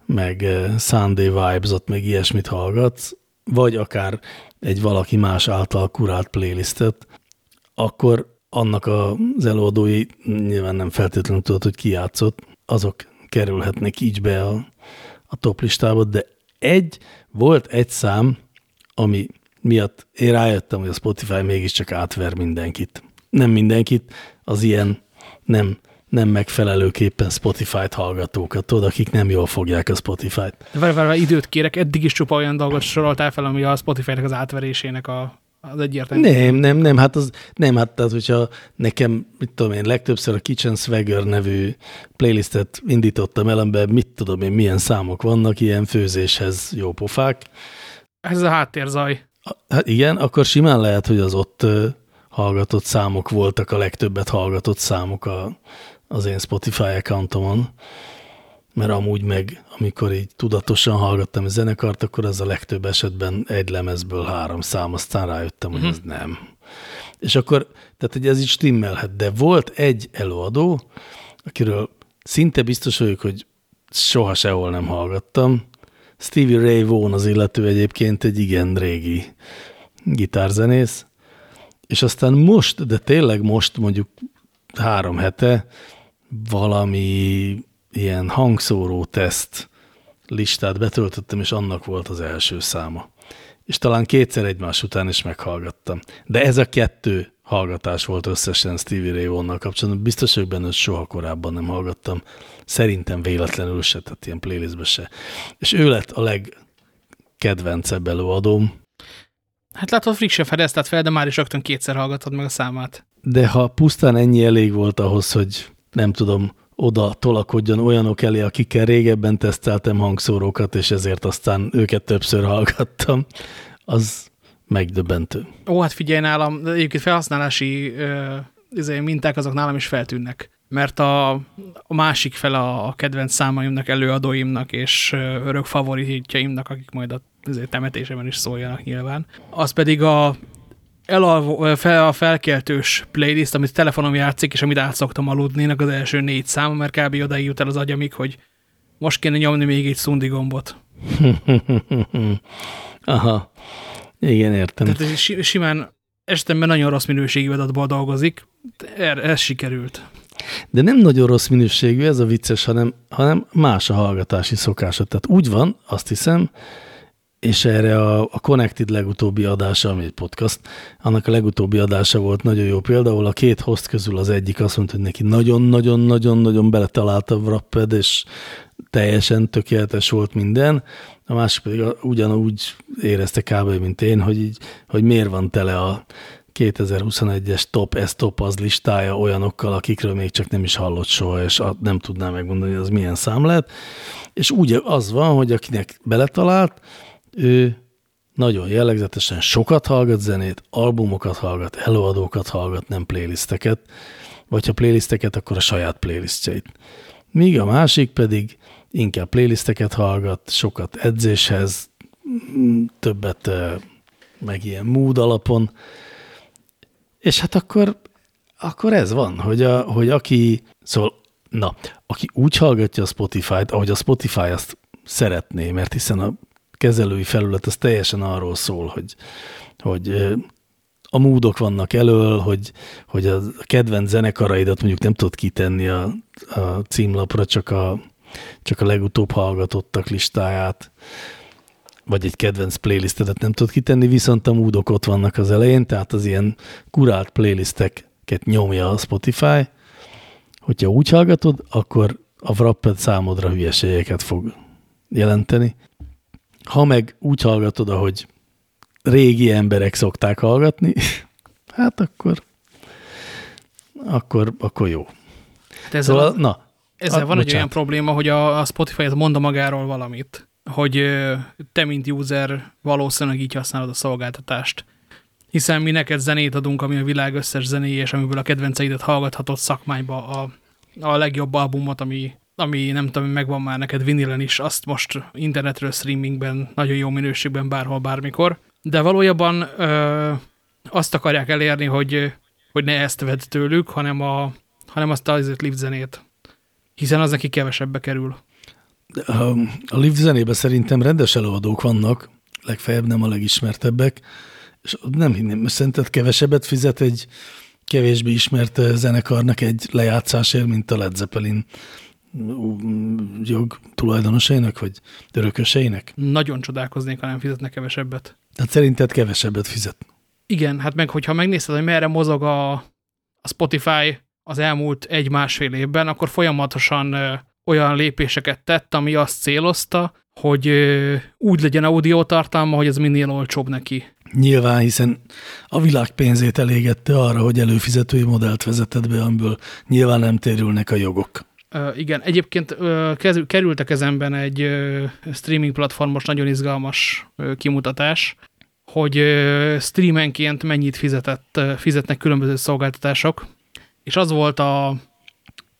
[SPEAKER 2] meg Sunday Vibes-ot, meg ilyesmit hallgatsz, vagy akár egy valaki más által kurált playlistet, akkor annak az előadói nyilván nem feltétlenül tudod, hogy ki játszott, azok kerülhetnek így be a, a top listába, de egy, volt egy szám, ami miatt én rájöttem, hogy a Spotify mégiscsak átver mindenkit. Nem mindenkit, az ilyen nem, nem megfelelőképpen Spotify-t hallgatókat, tudod, akik nem jól fogják a Spotify-t.
[SPEAKER 1] Várj, várj, időt kérek, eddig is csupa olyan dolgot soroltál fel, ami a Spotify-nak az átverésének a, az egyértelmű.
[SPEAKER 2] Nem, nem, nem, hát az, nem, hát tehát, hogyha nekem, mit tudom én, legtöbbször a Kitchen Swagger nevű playlistet indítottam el, amiben mit tudom én, milyen számok vannak, ilyen főzéshez jó pofák.
[SPEAKER 1] Ez a háttérzaj.
[SPEAKER 2] Hát igen, akkor simán lehet, hogy az ott hallgatott számok voltak a legtöbbet hallgatott számok a, az én Spotify accountomon, mert amúgy meg, amikor így tudatosan hallgattam a zenekart, akkor ez a legtöbb esetben egy lemezből három szám, aztán rájöttem, hogy ez nem. És akkor, tehát hogy ez így stimmelhet, de volt egy előadó, akiről szinte biztos vagyok, hogy soha sehol nem hallgattam, Stevie Ray Vaughan az illető egyébként egy igen régi gitárzenész, és aztán most, de tényleg most mondjuk három hete valami ilyen hangszóró teszt listát betöltöttem, és annak volt az első száma. És talán kétszer egymás után is meghallgattam. De ez a kettő hallgatás volt összesen Stevie Ray Vaughan-nal kapcsolatban. Biztos vagyok benne, hogy soha korábban nem hallgattam. Szerintem véletlenül se, tehát ilyen playlistbe se. És ő lett a legkedvencebb előadóm.
[SPEAKER 1] Hát látod, friss se fedezted fel, de már is rögtön kétszer hallgatod meg a számát.
[SPEAKER 2] De ha pusztán ennyi elég volt ahhoz, hogy nem tudom, oda tolakodjon olyanok elé, akikkel régebben teszteltem hangszórókat, és ezért aztán őket többször hallgattam, az megdöbbentő.
[SPEAKER 1] Ó, hát figyelj nálam, egyébként felhasználási ö, minták azok nálam is feltűnnek. Mert a, a másik fel a, kedvenc számaimnak, előadóimnak és örök favoritjaimnak, akik majd a temetéseben is szóljanak nyilván, az pedig a elalvó, fel, a felkeltős playlist, amit telefonom játszik, és amit át szoktam aludni, az első négy szám, mert kb. odaig jut el az agyamig, hogy most kéne nyomni még egy szundi gombot. [LAUGHS]
[SPEAKER 2] Aha. Igen, értem.
[SPEAKER 1] Tehát simán esetemben nagyon rossz minőségű adatból dolgozik, er, ez sikerült.
[SPEAKER 2] De nem nagyon rossz minőségű, ez a vicces, hanem, hanem más a hallgatási szokása. Tehát úgy van, azt hiszem, és erre a, a Connected legutóbbi adása, ami egy podcast, annak a legutóbbi adása volt nagyon jó. Például a két host közül az egyik azt mondta, hogy neki nagyon-nagyon-nagyon-nagyon beletalálta a Wrapped, és teljesen tökéletes volt minden. A másik pedig ugyanúgy érezte kb. mint én, hogy, így, hogy miért van tele a 2021-es top, ez top az listája olyanokkal, akikről még csak nem is hallott soha, és nem tudná megmondani, hogy az milyen szám lett. És úgy az van, hogy akinek beletalált, ő nagyon jellegzetesen sokat hallgat zenét, albumokat hallgat, előadókat hallgat, nem playlisteket, vagy ha playlisteket, akkor a saját playlistjeit. Míg a másik pedig inkább playlisteket hallgat, sokat edzéshez, többet meg ilyen mood alapon, és hát akkor, akkor ez van, hogy, a, hogy aki, szóval, na, aki úgy hallgatja a Spotify-t, ahogy a Spotify azt szeretné, mert hiszen a kezelői felület az teljesen arról szól, hogy, hogy a múdok vannak elől, hogy, hogy a kedvenc zenekaraidat mondjuk nem tudod kitenni a, a címlapra, csak a, csak a legutóbb hallgatottak listáját, vagy egy kedvenc playlistedet nem tudod kitenni, viszont a múdok ott vannak az elején, tehát az ilyen kurált playlisteket nyomja a Spotify. Hogyha úgy hallgatod, akkor a Wrapped számodra hülyeségeket fog jelenteni. Ha meg úgy hallgatod, ahogy régi emberek szokták hallgatni, [LAUGHS] hát akkor, akkor, akkor jó.
[SPEAKER 1] Hát ezzel szóval,
[SPEAKER 2] a... na,
[SPEAKER 1] Ezzel van bocsánat. egy olyan probléma, hogy a, a Spotify ez mond magáról valamit, hogy te, mint user valószínűleg így használod a szolgáltatást. Hiszen mi neked zenét adunk, ami a világ összes zené, és amiből a kedvenceidet hallgathatod szakmányba a, a legjobb albumot, ami, ami nem tudom, megvan már neked vinilen is, azt most internetről, streamingben, nagyon jó minőségben, bárhol, bármikor. De valójában ö, azt akarják elérni, hogy, hogy ne ezt vedd tőlük, hanem, a, hanem azt az live zenét. Hiszen az neki kevesebbe kerül.
[SPEAKER 2] A, a live zenében szerintem rendes előadók vannak, legfeljebb nem a legismertebbek, és nem hinném, szerinted kevesebbet fizet egy kevésbé ismert zenekarnak egy lejátszásért, mint a Led Zeppelin jog tulajdonosainak, vagy örököseinek?
[SPEAKER 1] Nagyon csodálkoznék, ha nem fizetnek kevesebbet.
[SPEAKER 2] Tehát szerinted kevesebbet fizet?
[SPEAKER 1] Igen, hát meg hogyha megnézted, hogy merre mozog a, a Spotify az elmúlt egy-másfél évben, akkor folyamatosan ö, olyan lépéseket tett, ami azt célozta, hogy ö, úgy legyen audiótartalma, hogy ez minél olcsóbb neki.
[SPEAKER 2] Nyilván, hiszen a világ pénzét elégette arra, hogy előfizetői modellt vezetett be, amiből nyilván nem térülnek a jogok.
[SPEAKER 1] Igen, egyébként került a kezemben egy streaming platformos, nagyon izgalmas uh, kimutatás, hogy streamenként mennyit fizetett, fizetnek különböző szolgáltatások, és az volt a,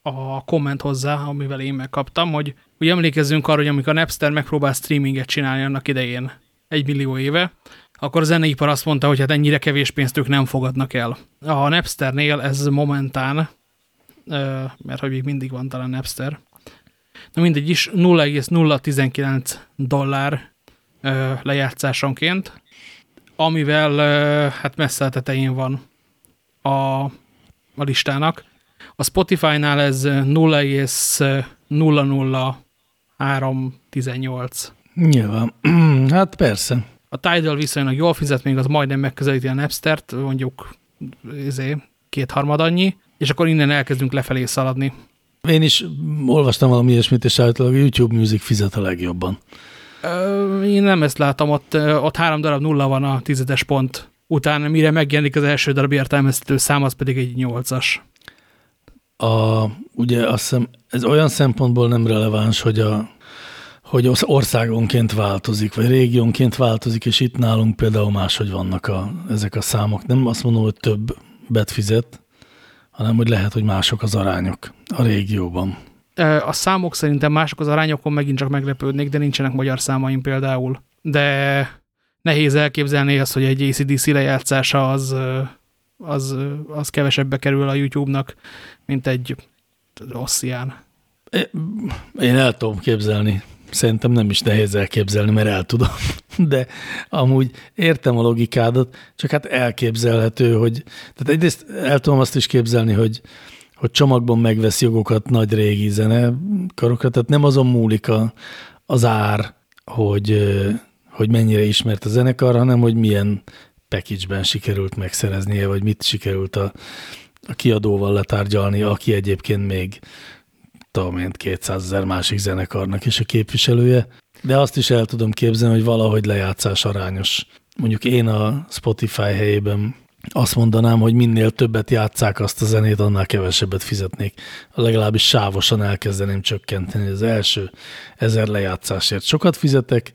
[SPEAKER 1] a komment hozzá, amivel én megkaptam, hogy ugye emlékezzünk arra, hogy amikor Napster megpróbál streaminget csinálni annak idején, egy millió éve, akkor a zeneipar azt mondta, hogy hát ennyire kevés pénzt ők nem fogadnak el. A Napsternél ez momentán mert hogy még mindig van talán Napster. Na mindegy is, 0,019 dollár lejátszásonként, amivel hát messze a tetején van a, a listának. A Spotify-nál ez 0,00318.
[SPEAKER 2] Nyilván. [CLEARS THROAT] Hát persze.
[SPEAKER 1] A Tidal viszonylag jól fizet, még az majdnem megközelíti a Napster-t, mondjuk izé, kétharmad annyi és akkor innen elkezdünk lefelé szaladni.
[SPEAKER 2] Én is olvastam valami ilyesmit, és általában a YouTube Music fizet a legjobban.
[SPEAKER 1] Én nem ezt látom, ott, ott három darab nulla van a tizedes pont után, mire megjelenik az első darab értelmeztető szám, az pedig egy nyolcas.
[SPEAKER 2] A, ugye azt hiszem, ez olyan szempontból nem releváns, hogy a hogy országonként változik, vagy régiónként változik, és itt nálunk például máshogy vannak a, ezek a számok. Nem azt mondom, hogy több bet fizet, hanem hogy lehet, hogy mások az arányok a régióban.
[SPEAKER 1] A számok szerintem mások az arányokon megint csak meglepődnék, de nincsenek magyar számaim például. De nehéz elképzelni azt, hogy egy ACDC lejátszása az, az, az kevesebbe kerül a YouTube-nak, mint egy Ossian.
[SPEAKER 2] Én el tudom képzelni szerintem nem is nehéz elképzelni, mert el tudom. [LAUGHS] De amúgy értem a logikádat, csak hát elképzelhető, hogy... Tehát egyrészt el tudom azt is képzelni, hogy, hogy csomagban megvesz jogokat nagy régi zenekarokat, tehát nem azon múlik a, az ár, hogy, hogy mennyire ismert a zenekar, hanem hogy milyen package-ben sikerült megszereznie, vagy mit sikerült a, a kiadóval letárgyalni, aki egyébként még tudom én, 200 ezer másik zenekarnak is a képviselője, de azt is el tudom képzelni, hogy valahogy lejátszás arányos. Mondjuk én a Spotify helyében azt mondanám, hogy minél többet játszák azt a zenét, annál kevesebbet fizetnék. Legalábbis sávosan elkezdeném csökkenteni. Az első ezer lejátszásért sokat fizetek,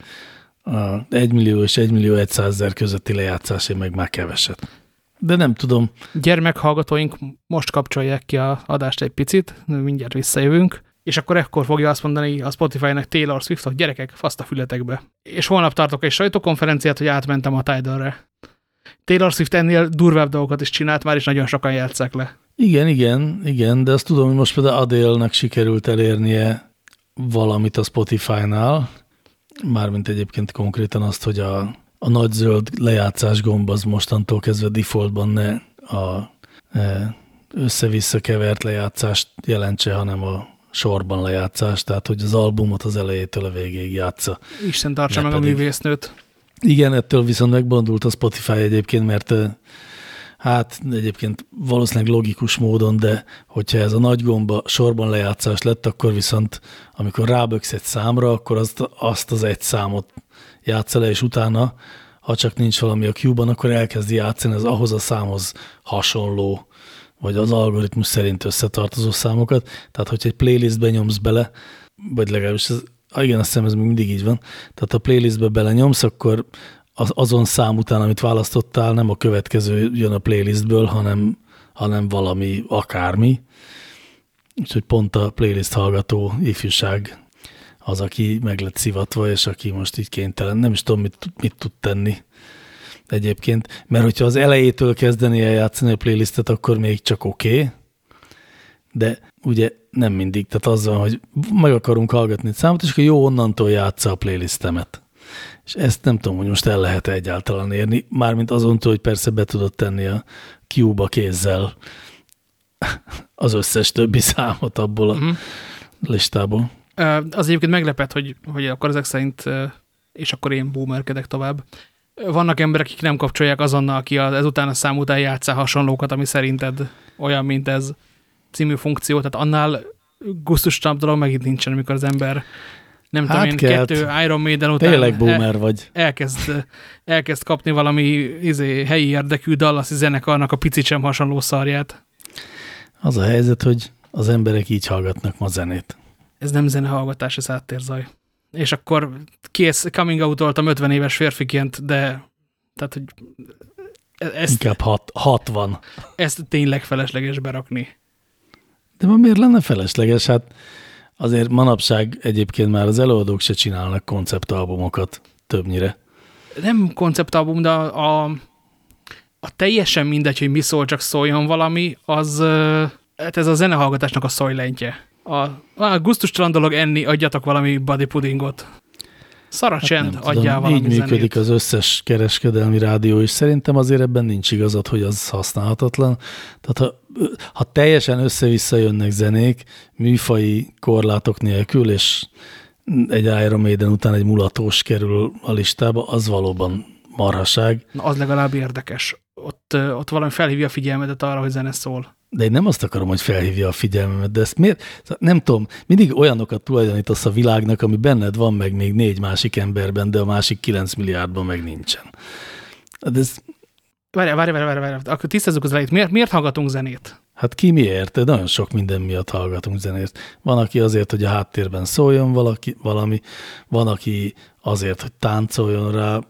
[SPEAKER 2] a 1 millió és 1 millió 100 ezer közötti lejátszásért meg már keveset de nem tudom.
[SPEAKER 1] Gyermekhallgatóink most kapcsolják ki a adást egy picit, mindjárt visszajövünk, és akkor ekkor fogja azt mondani a Spotify-nak Taylor Swift, hogy gyerekek, faszt a fületekbe. És holnap tartok egy sajtókonferenciát, hogy átmentem a Tidal-re. Taylor Swift ennél durvább dolgokat is csinált már, és nagyon sokan játszák le.
[SPEAKER 2] Igen, igen, igen, de azt tudom, hogy most például Adele-nak sikerült elérnie valamit a Spotify-nál, mármint egyébként konkrétan azt, hogy a a nagy zöld lejátszás gomb az mostantól kezdve defaultban ne a e, össze-vissza kevert lejátszást jelentse, hanem a sorban lejátszás, tehát hogy az albumot az elejétől a végéig játsza.
[SPEAKER 1] Isten tartsa meg pedig. a művésznőt.
[SPEAKER 2] Igen, ettől viszont megbondult a Spotify egyébként, mert e, hát egyébként valószínűleg logikus módon, de hogyha ez a nagy gomba sorban lejátszás lett, akkor viszont amikor ráböksz egy számra, akkor azt, azt az egy számot játsza le, és utána, ha csak nincs valami a Q-ban, akkor elkezdi játszani az ahhoz a számhoz hasonló vagy az algoritmus szerint összetartozó számokat. Tehát, hogyha egy playlistbe nyomsz bele, vagy legalábbis ez, igen, azt hiszem ez még mindig így van. Tehát a playlistbe belenyomsz, akkor az, azon szám után, amit választottál, nem a következő jön a playlistből, hanem, hanem valami akármi. Úgyhogy pont a playlist hallgató ifjúság az, aki meg lett szivatva, és aki most így kénytelen, nem is tudom, mit, mit tud tenni egyébként, mert hogyha az elejétől kezdeni el játszani a playlistet, akkor még csak oké, okay, de ugye nem mindig, tehát az van, hogy meg akarunk hallgatni egy számot, és akkor jó, onnantól játsza a playlistemet. És ezt nem tudom, hogy most el lehet -e egyáltalán érni, mármint azontól, hogy persze be tudod tenni a Cube-ba kézzel az összes többi számot abból a uh mhm. -huh. listából.
[SPEAKER 1] Az egyébként meglepett, hogy, hogy akkor ezek szerint, és akkor én boomerkedek tovább, vannak emberek, akik nem kapcsolják azonnal, aki az, ezután a szám után játszál hasonlókat, ami szerinted olyan, mint ez című funkció, tehát annál gusztustabb dolog megint nincsen, amikor az ember nem hát tudom én, kelt. kettő Iron Maiden után
[SPEAKER 2] Tényleg boomer el, vagy.
[SPEAKER 1] Elkezd, elkezd kapni valami izé, helyi érdekű Dallas zenekarnak a picicsem hasonló szarját.
[SPEAKER 2] Az a helyzet, hogy az emberek így hallgatnak ma zenét.
[SPEAKER 1] Ez nem zenehallgatás, ez áttérzaj és akkor kész, coming out-oltam 50 éves férfiként, de tehát, hogy
[SPEAKER 2] ezt, Inkább hat, 60.
[SPEAKER 1] Ezt tényleg felesleges berakni.
[SPEAKER 2] De ma miért lenne felesleges? Hát azért manapság egyébként már az előadók se csinálnak konceptalbumokat többnyire.
[SPEAKER 1] Nem konceptalbum, de a, a, a teljesen mindegy, hogy mi szól, csak szóljon valami, az hát ez a zenehallgatásnak a szojlentje a, a gusztustalan dolog enni, adjatok valami body puddingot. Szara hát csend, adjál valami
[SPEAKER 2] Így működik zenét. az összes kereskedelmi rádió, és szerintem azért ebben nincs igazad, hogy az használhatatlan. Tehát ha, ha teljesen össze-vissza jönnek zenék, műfai korlátok nélkül, és egy Iron Maiden után egy mulatós kerül a listába, az valóban marhaság.
[SPEAKER 1] Na, az legalább érdekes. Ott, ott valami felhívja a figyelmedet arra, hogy zene szól
[SPEAKER 2] de én nem azt akarom, hogy felhívja a figyelmemet, de ezt miért? Szóval nem tudom, mindig olyanokat tulajdonítasz a világnak, ami benned van meg még négy másik emberben, de a másik 9 milliárdban meg nincsen.
[SPEAKER 1] De ez... Várj, várj, várj, várj, várj, akkor tisztázzuk az elejét. Miért, miért hallgatunk zenét?
[SPEAKER 2] Hát ki miért? De nagyon sok minden miatt hallgatunk zenét. Van, aki azért, hogy a háttérben szóljon valaki, valami, van, aki azért, hogy táncoljon rá,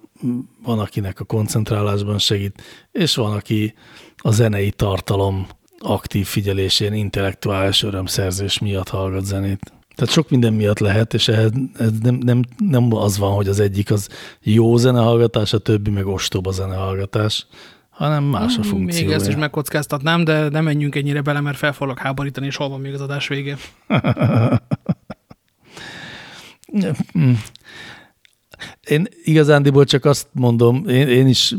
[SPEAKER 2] van, akinek a koncentrálásban segít, és van, aki a zenei tartalom aktív figyelésén, intellektuális örömszerzés miatt hallgat zenét. Tehát sok minden miatt lehet, és ez, ez nem, nem, nem az van, hogy az egyik az jó zenehallgatás, a többi meg ostoba zenehallgatás, hanem más a funkciója.
[SPEAKER 1] Még ezt is megkockáztatnám, de nem menjünk ennyire bele, mert fel fogok háborítani, és hol van még az adás vége. [LAUGHS]
[SPEAKER 2] Én igazándiból csak azt mondom, én, én is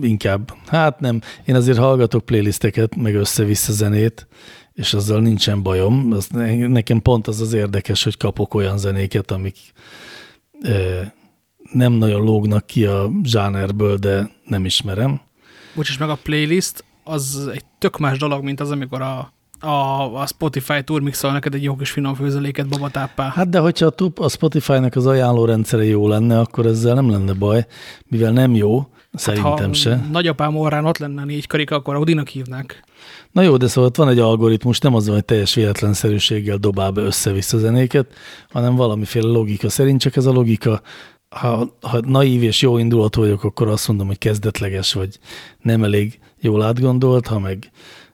[SPEAKER 2] inkább, hát nem, én azért hallgatok playlisteket, meg össze-vissza zenét, és azzal nincsen bajom. Az, nekem pont az az érdekes, hogy kapok olyan zenéket, amik e, nem nagyon lógnak ki a zsánerből, de nem ismerem.
[SPEAKER 1] Bocsáss meg, a playlist az egy tök más dolog, mint az, amikor a a, a Spotify turmixol neked egy jó kis finom főzeléket babatáppá.
[SPEAKER 2] Hát de hogyha a, a Spotify-nak az ajánlórendszere jó lenne, akkor ezzel nem lenne baj, mivel nem jó, hát szerintem
[SPEAKER 1] ha
[SPEAKER 2] se.
[SPEAKER 1] nagyapám orrán ott lenne négy karika, akkor Audinak hívnák.
[SPEAKER 2] Na jó, de szóval van egy algoritmus, nem az, hogy teljes véletlenszerűséggel dobál be össze-vissza zenéket, hanem valamiféle logika szerint, csak ez a logika ha, ha naív és jó indulatú vagyok, akkor azt mondom, hogy kezdetleges, vagy nem elég jól átgondolt, ha meg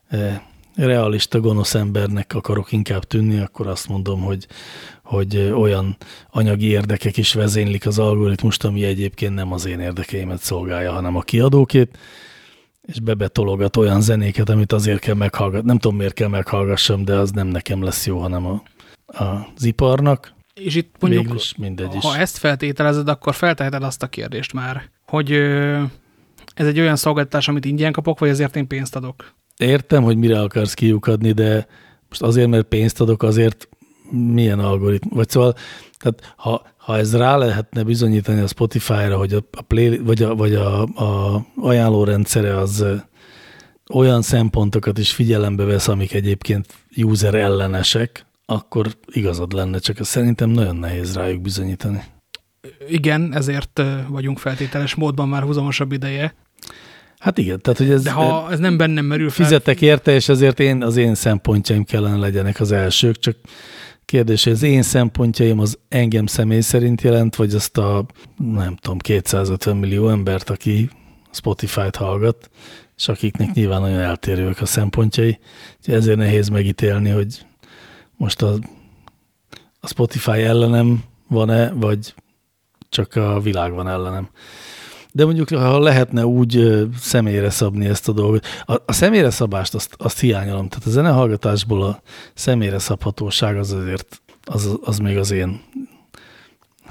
[SPEAKER 2] eh, realista gonosz embernek akarok inkább tűnni, akkor azt mondom, hogy, hogy olyan anyagi érdekek is vezénylik az algoritmust, ami egyébként nem az én érdekeimet szolgálja, hanem a kiadókét, és bebetologat olyan zenéket, amit azért kell meghallgatni. Nem tudom, miért kell meghallgassam, de az nem nekem lesz jó, hanem a, az iparnak.
[SPEAKER 1] És itt mondjuk, Végülis mindegy is. ha ezt feltételezed, akkor felteheted azt a kérdést már, hogy ez egy olyan szolgáltatás, amit ingyen kapok, vagy azért én pénzt adok?
[SPEAKER 2] Értem, hogy mire akarsz kiukadni, de most azért, mert pénzt adok, azért milyen algoritmus, vagy szóval, tehát ha, ha ez rá lehetne bizonyítani a Spotify-ra, hogy a, a play, vagy a, vagy a, a ajánlórendszere az olyan szempontokat is figyelembe vesz, amik egyébként user ellenesek, akkor igazad lenne, csak ez szerintem nagyon nehéz rájuk bizonyítani.
[SPEAKER 1] Igen, ezért vagyunk feltételes módban már húzamosabb ideje.
[SPEAKER 2] Hát igen, tehát hogy ez...
[SPEAKER 1] De ha ez nem bennem merül
[SPEAKER 2] fel... Fizetek érte, és ezért én, az én szempontjaim kellene legyenek az elsők, csak kérdés, hogy az én szempontjaim az engem személy szerint jelent, vagy azt a, nem tudom, 250 millió embert, aki Spotify-t hallgat, és akiknek nyilván nagyon eltérőek a szempontjai. Ezért nehéz megítélni, hogy most a, a Spotify ellenem van-e, vagy csak a világ van ellenem. De mondjuk, ha lehetne úgy személyre szabni ezt a dolgot. A, a személyre szabást azt, azt hiányolom. Tehát a zenehallgatásból a személyre szabhatóság az azért, az, az még az én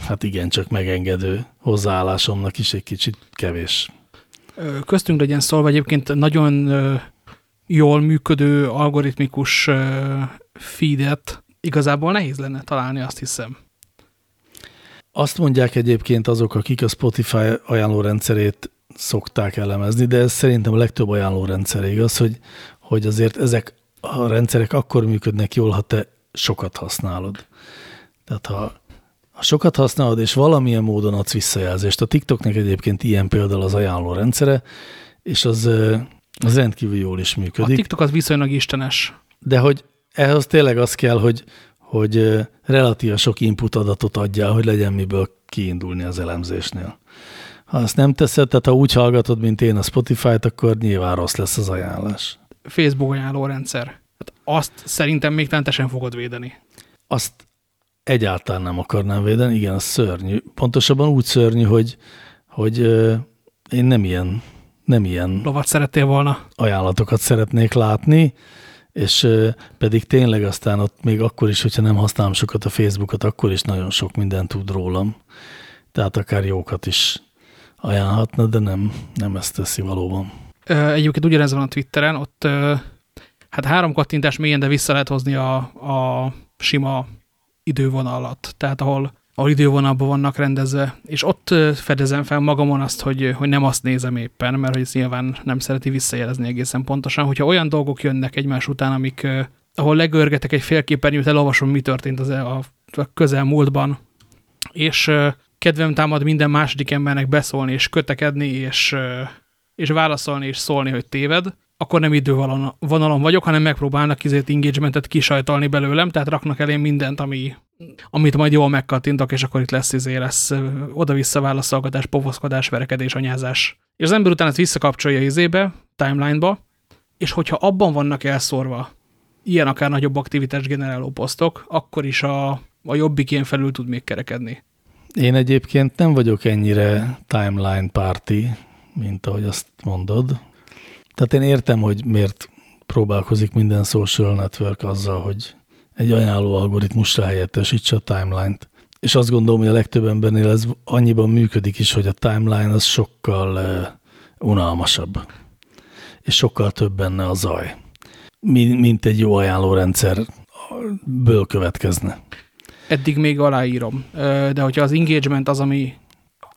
[SPEAKER 2] hát igen, csak megengedő hozzáállásomnak is egy kicsit kevés.
[SPEAKER 1] Köztünk legyen szólva egyébként nagyon jól működő algoritmikus feedet igazából nehéz lenne találni, azt hiszem.
[SPEAKER 2] Azt mondják egyébként azok, akik a Spotify ajánlórendszerét szokták elemezni, de ez szerintem a legtöbb ajánlórendszer igaz, hogy, hogy azért ezek a rendszerek akkor működnek jól, ha te sokat használod. Tehát ha, ha sokat használod, és valamilyen módon adsz visszajelzést, a TikToknek egyébként ilyen például az ajánlórendszere, és az, az rendkívül jól is működik. A
[SPEAKER 1] TikTok az viszonylag istenes.
[SPEAKER 2] De hogy ehhez tényleg az kell, hogy, hogy relatíva sok input adatot adjál, hogy legyen miből kiindulni az elemzésnél. Ha ezt nem teszed, tehát ha úgy hallgatod, mint én a Spotify-t, akkor nyilván rossz lesz az ajánlás.
[SPEAKER 1] Facebook ajánlórendszer. Hát azt szerintem még tentesen fogod védeni.
[SPEAKER 2] Azt egyáltalán nem akarnám védeni, igen, az szörnyű. Pontosabban úgy szörnyű, hogy, hogy én nem ilyen, nem ilyen
[SPEAKER 1] Lovat szerettél volna.
[SPEAKER 2] ajánlatokat szeretnék látni, és pedig tényleg aztán ott még akkor is, hogyha nem használom sokat a Facebookot, akkor is nagyon sok mindent tud rólam. Tehát akár jókat is ajánlhatna, de nem, nem ezt teszi valóban.
[SPEAKER 1] Egyébként ugyanez van a Twitteren, ott hát három kattintás mélyen, de vissza lehet hozni a, a sima idővonalat. Tehát ahol ahol idővonalban vannak rendezve, és ott fedezem fel magamon azt, hogy, hogy nem azt nézem éppen, mert hogy nyilván nem szereti visszajelezni egészen pontosan. Hogyha olyan dolgok jönnek egymás után, amik, ahol legörgetek egy félképernyőt, elolvasom, mi történt az a, a közelmúltban, és kedvem támad minden második embernek beszólni, és kötekedni, és, és válaszolni, és szólni, hogy téved, akkor nem idővonalon vagyok, hanem megpróbálnak izét engagementet kisajtalni belőlem, tehát raknak elém mindent, ami, amit majd jól megkattintok, és akkor itt lesz, izé, lesz oda-vissza válaszolgatás, pofoszkodás, verekedés, anyázás. És az ember után ezt visszakapcsolja izébe, timeline-ba, és hogyha abban vannak elszórva ilyen akár nagyobb aktivitás generáló posztok, akkor is a, a jobbikén felül tud még kerekedni.
[SPEAKER 2] Én egyébként nem vagyok ennyire timeline party, mint ahogy azt mondod. Tehát én értem, hogy miért próbálkozik minden social network azzal, hogy egy ajánló algoritmusra helyettesítse a timeline-t. És azt gondolom, hogy a legtöbb embernél ez annyiban működik is, hogy a timeline az sokkal uh, unalmasabb. És sokkal több benne a zaj. Mint egy jó ajánlórendszerből következne.
[SPEAKER 1] Eddig még aláírom. De hogyha az engagement az, ami,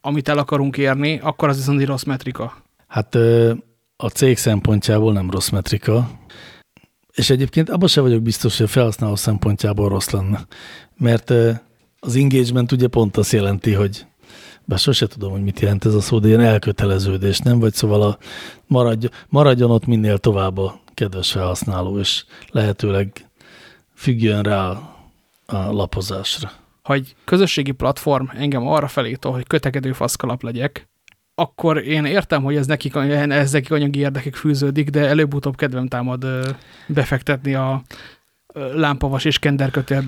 [SPEAKER 1] amit el akarunk érni, akkor az viszont egy rossz metrika.
[SPEAKER 2] Hát a cég szempontjából nem rossz metrika, és egyébként abban sem vagyok biztos, hogy a felhasználó szempontjából rossz lenne. Mert az engagement ugye pont azt jelenti, hogy bár sose tudom, hogy mit jelent ez a szó, de ilyen elköteleződés, nem? Vagy szóval a maradj, maradjon ott minél tovább a kedves felhasználó, és lehetőleg függjön rá a lapozásra.
[SPEAKER 1] Ha egy közösségi platform engem arra felé hogy kötekedő faszkalap legyek, akkor én értem, hogy ez nekik, ez nekik anyagi érdekek fűződik, de előbb-utóbb kedvem támad befektetni a lámpavas és kenderkötél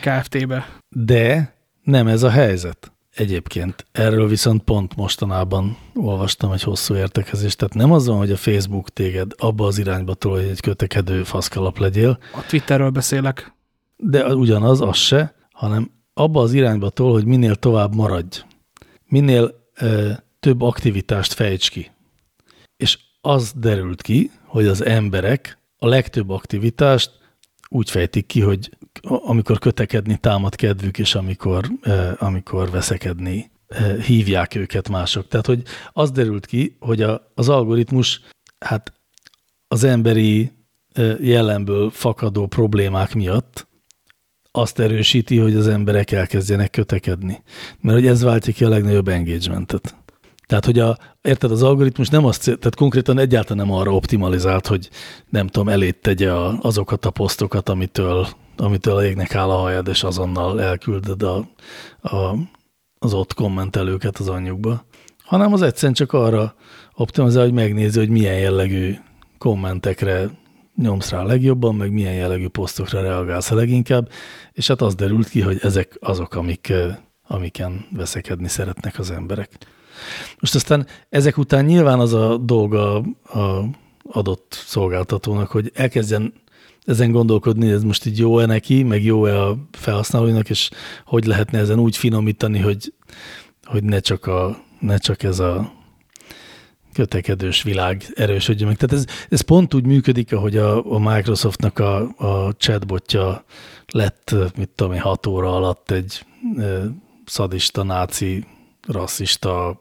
[SPEAKER 1] KFT-be.
[SPEAKER 2] De nem ez a helyzet. Egyébként erről viszont pont mostanában olvastam egy hosszú értekezést, tehát nem az van, hogy a Facebook téged abba az irányba tolja, hogy egy kötekedő faszkalap legyél.
[SPEAKER 1] A Twitterről beszélek.
[SPEAKER 2] De ugyanaz, az se, hanem abba az irányba tol, hogy minél tovább maradj. Minél több aktivitást fejts ki. És az derült ki, hogy az emberek a legtöbb aktivitást úgy fejtik ki, hogy amikor kötekedni támad kedvük, és amikor, amikor veszekedni hívják őket mások. Tehát, hogy az derült ki, hogy a, az algoritmus hát az emberi jellenből fakadó problémák miatt azt erősíti, hogy az emberek elkezdjenek kötekedni. Mert hogy ez váltja ki a legnagyobb engagementet. Tehát, hogy a, érted, az algoritmus nem azt, tehát konkrétan egyáltalán nem arra optimalizált, hogy nem tudom, elét tegye a, azokat a posztokat, amitől, amitől a égnek áll a hajad, és azonnal elkülded a, a, az ott kommentelőket az anyjukba, hanem az egyszerűen csak arra optimalizál, hogy megnézi, hogy milyen jellegű kommentekre nyomsz rá legjobban, meg milyen jellegű posztokra reagálsz a leginkább, és hát az derült ki, hogy ezek azok, amik, amiken veszekedni szeretnek az emberek. Most aztán ezek után nyilván az a dolga a adott szolgáltatónak, hogy elkezdjen ezen gondolkodni, hogy ez most így jó-e neki, meg jó-e a felhasználóinak, és hogy lehetne ezen úgy finomítani, hogy, hogy ne, csak a, ne csak ez a kötekedős világ erősödjön meg. Tehát ez, ez pont úgy működik, ahogy a, a Microsoftnak a, a chatbotja lett, mit tudom én, hat óra alatt egy e, szadista, náci, rasszista,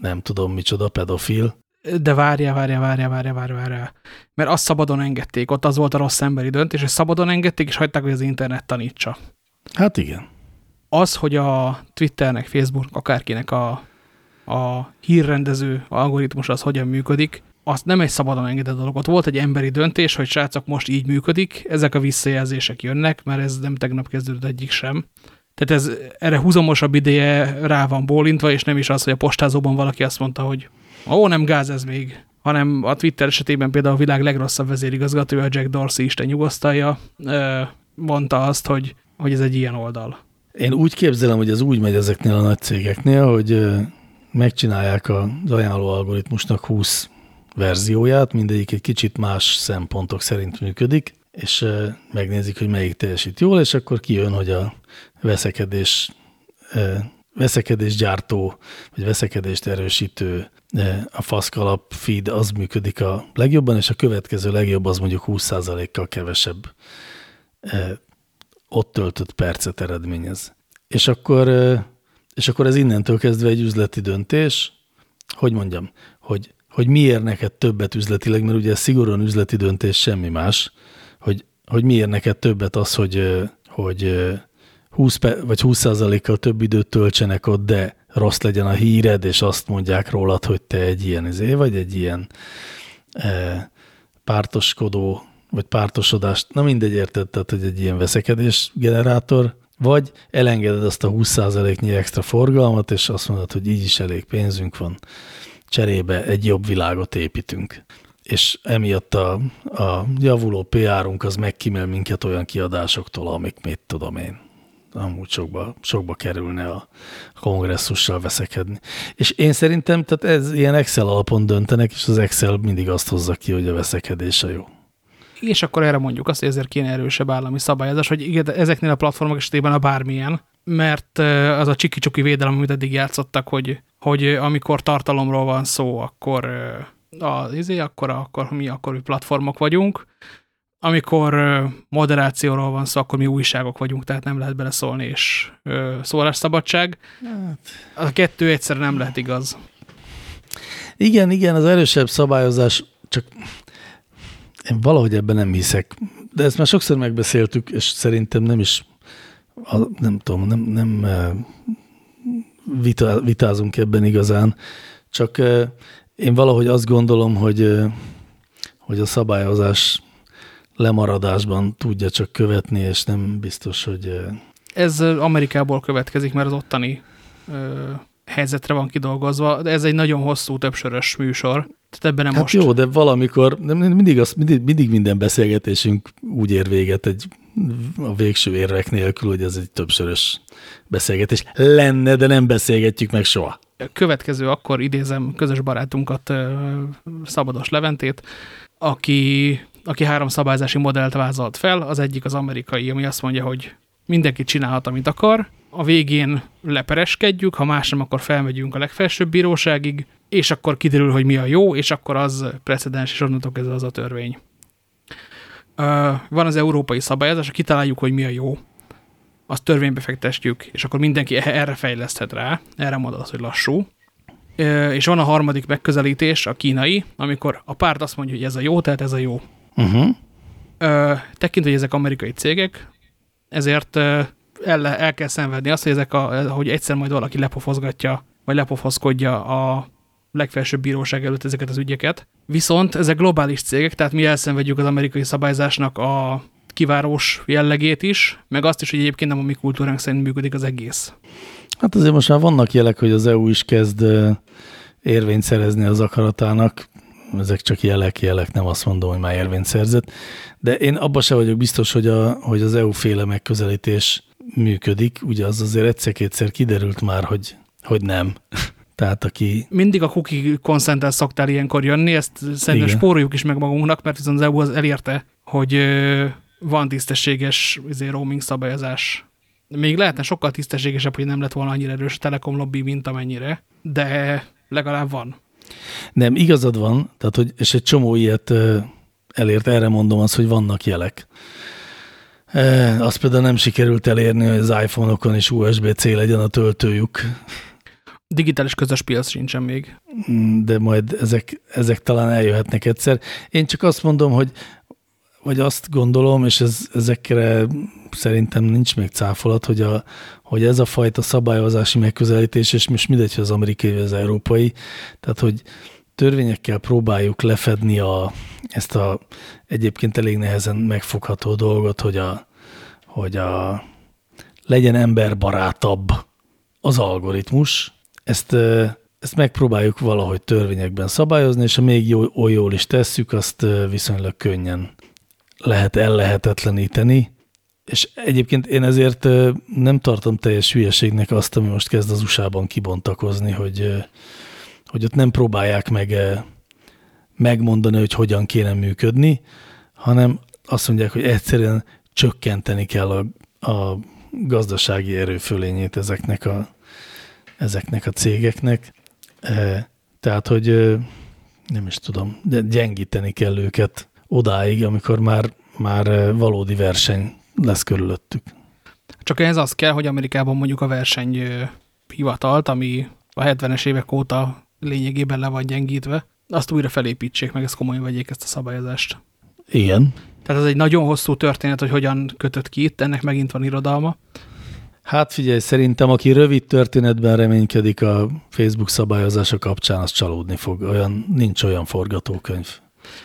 [SPEAKER 2] nem tudom micsoda, pedofil.
[SPEAKER 1] De várja, várja, várja, várja, várja, várja. Mert azt szabadon engedték, ott az volt a rossz emberi döntés, és szabadon engedték, és hagyták, hogy az internet tanítsa.
[SPEAKER 2] Hát igen.
[SPEAKER 1] Az, hogy a Twitternek, Facebook, akárkinek a a hírrendező algoritmus az hogyan működik, azt nem egy szabadon engedett dolog. Ott volt egy emberi döntés, hogy srácok, most így működik, ezek a visszajelzések jönnek, mert ez nem tegnap kezdődött egyik sem. Tehát ez erre húzamosabb ideje rá van bólintva, és nem is az, hogy a postázóban valaki azt mondta, hogy ó, nem gáz ez még, hanem a Twitter esetében például a világ legrosszabb vezérigazgatója, Jack Dorsey Isten nyugosztalja, mondta azt, hogy, hogy ez egy ilyen oldal.
[SPEAKER 2] Én úgy képzelem, hogy ez úgy megy ezeknél a nagy cégeknél, hogy megcsinálják az ajánló algoritmusnak 20 verzióját, mindegyik egy kicsit más szempontok szerint működik, és megnézik, hogy melyik teljesít jól, és akkor kijön, hogy a veszekedés, veszekedés gyártó, vagy veszekedést erősítő a faszkalap feed az működik a legjobban, és a következő legjobb az mondjuk 20%-kal kevesebb ott töltött percet eredményez. És akkor és akkor ez innentől kezdve egy üzleti döntés, hogy mondjam, hogy, hogy miért neked többet üzletileg, mert ugye ez szigorúan üzleti döntés, semmi más, hogy, hogy miért neked többet az, hogy, hogy 20 vagy 20%-kal több időt töltsenek ott, de rossz legyen a híred, és azt mondják rólad, hogy te egy ilyen izé, vagy egy ilyen e, pártoskodó, vagy pártosodást, na mindegy érted, tehát, hogy egy ilyen veszekedés generátor, vagy elengeded azt a 20%-nyi extra forgalmat, és azt mondod, hogy így is elég pénzünk van, cserébe egy jobb világot építünk. És emiatt a, a javuló PR-unk az megkímél minket olyan kiadásoktól, amik mit tudom én, amúgy sokba, sokba kerülne a kongresszussal veszekedni. És én szerintem, tehát ez ilyen Excel alapon döntenek, és az Excel mindig azt hozza ki, hogy a veszekedése jó
[SPEAKER 1] és akkor erre mondjuk azt, hogy ezért kéne erősebb állami szabályozás, hogy igen, ezeknél a platformok esetében a bármilyen, mert az a csiki-csuki védelem, amit eddig játszottak, hogy, hogy amikor tartalomról van szó, akkor az izé, akkor, akkor mi, akkor mi platformok vagyunk, amikor moderációról van szó, akkor mi újságok vagyunk, tehát nem lehet beleszólni, és szólásszabadság. Hát. A kettő egyszerre nem lehet igaz.
[SPEAKER 2] Igen, igen, az erősebb szabályozás, csak én valahogy ebben nem hiszek. De ezt már sokszor megbeszéltük, és szerintem nem is, nem tudom, nem, nem eh, vitázunk ebben igazán. Csak én valahogy azt gondolom, hogy, hogy a szabályozás lemaradásban tudja csak követni, és nem biztos, hogy...
[SPEAKER 1] Ez Amerikából következik, mert az ottani helyzetre van kidolgozva, de ez egy nagyon hosszú, többsörös műsor, tehát ebben nem
[SPEAKER 2] hát
[SPEAKER 1] most.
[SPEAKER 2] jó, de valamikor, mindig, az, mindig, mindig minden beszélgetésünk úgy ér véget egy a végső érvek nélkül, hogy ez egy többszörös beszélgetés lenne, de nem beszélgetjük meg soha.
[SPEAKER 1] Következő, akkor idézem közös barátunkat, Szabados Leventét, aki, aki három szabályzási modellt vázolt fel. Az egyik az amerikai, ami azt mondja, hogy mindenki csinálhat, amit akar, a végén lepereskedjük, ha más nem, akkor felmegyünk a legfelsőbb bíróságig, és akkor kiderül, hogy mi a jó, és akkor az precedens, és onnantól kezdve az a törvény. Van az európai szabályozás, kitaláljuk, hogy mi a jó, azt törvénybe fektestjük, és akkor mindenki erre fejleszthet rá, erre mondod az, hogy lassú. És van a harmadik megközelítés, a kínai, amikor a párt azt mondja, hogy ez a jó, tehát ez a jó. Uh -huh. Tekint, hogy ezek amerikai cégek, ezért el, el kell szenvedni azt, hogy, ezek a, hogy egyszer majd valaki lepofozgatja vagy lepofaszkodja a legfelsőbb bíróság előtt ezeket az ügyeket. Viszont ezek globális cégek, tehát mi elszenvedjük az amerikai szabályzásnak a kivárós jellegét is, meg azt is, hogy egyébként nem a mi kultúránk szerint működik az egész.
[SPEAKER 2] Hát azért most már vannak jelek, hogy az EU is kezd érvényt szerezni az akaratának. Ezek csak jelek, jelek, nem azt mondom, hogy már érvényt szerzett. De én abban sem vagyok biztos, hogy, a, hogy az EU-féle megközelítés működik. Ugye az azért egyszer-kétszer kiderült már, hogy, hogy nem. Tehát aki...
[SPEAKER 1] Mindig a cookie consent szoktál ilyenkor jönni, ezt szerintem Igen. spóroljuk is meg magunknak, mert viszont az EU az elérte, hogy van tisztességes izé, roaming szabályozás. Még lehetne sokkal tisztességesebb, hogy nem lett volna annyira erős a Telekom lobby, mint amennyire, de legalább van.
[SPEAKER 2] Nem, igazad van, tehát, hogy, és egy csomó ilyet elért, erre mondom azt, hogy vannak jelek. E, azt például nem sikerült elérni, hogy az iPhone-okon is USB-C legyen a töltőjük.
[SPEAKER 1] Digitális közös piac sincsen még.
[SPEAKER 2] De majd ezek, ezek talán eljöhetnek egyszer. Én csak azt mondom, hogy vagy azt gondolom, és ez, ezekre szerintem nincs még cáfolat, hogy, a, hogy ez a fajta szabályozási megközelítés, és most mindegy, hogy az amerikai vagy az európai, tehát hogy törvényekkel próbáljuk lefedni a, ezt a egyébként elég nehezen megfogható dolgot, hogy a, hogy a legyen emberbarátabb az algoritmus. Ezt, ezt megpróbáljuk valahogy törvényekben szabályozni, és ha még jó, oly jól is tesszük, azt viszonylag könnyen lehet ellehetetleníteni, és egyébként én ezért nem tartom teljes hülyeségnek azt, ami most kezd az USA-ban kibontakozni, hogy, hogy ott nem próbálják meg megmondani, hogy hogyan kéne működni, hanem azt mondják, hogy egyszerűen csökkenteni kell a, a gazdasági erőfölényét ezeknek a, ezeknek a cégeknek. Tehát, hogy nem is tudom, de gyengíteni kell őket odáig, amikor már, már valódi verseny lesz körülöttük.
[SPEAKER 1] Csak ez az kell, hogy Amerikában mondjuk a verseny hivatalt, ami a 70-es évek óta lényegében le van gyengítve, azt újra felépítsék meg, ezt komolyan vegyék ezt a szabályozást.
[SPEAKER 2] Igen.
[SPEAKER 1] Tehát ez egy nagyon hosszú történet, hogy hogyan kötött ki itt, ennek megint van irodalma.
[SPEAKER 2] Hát figyelj, szerintem aki rövid történetben reménykedik a Facebook szabályozása kapcsán, az csalódni fog. Olyan, nincs olyan forgatókönyv.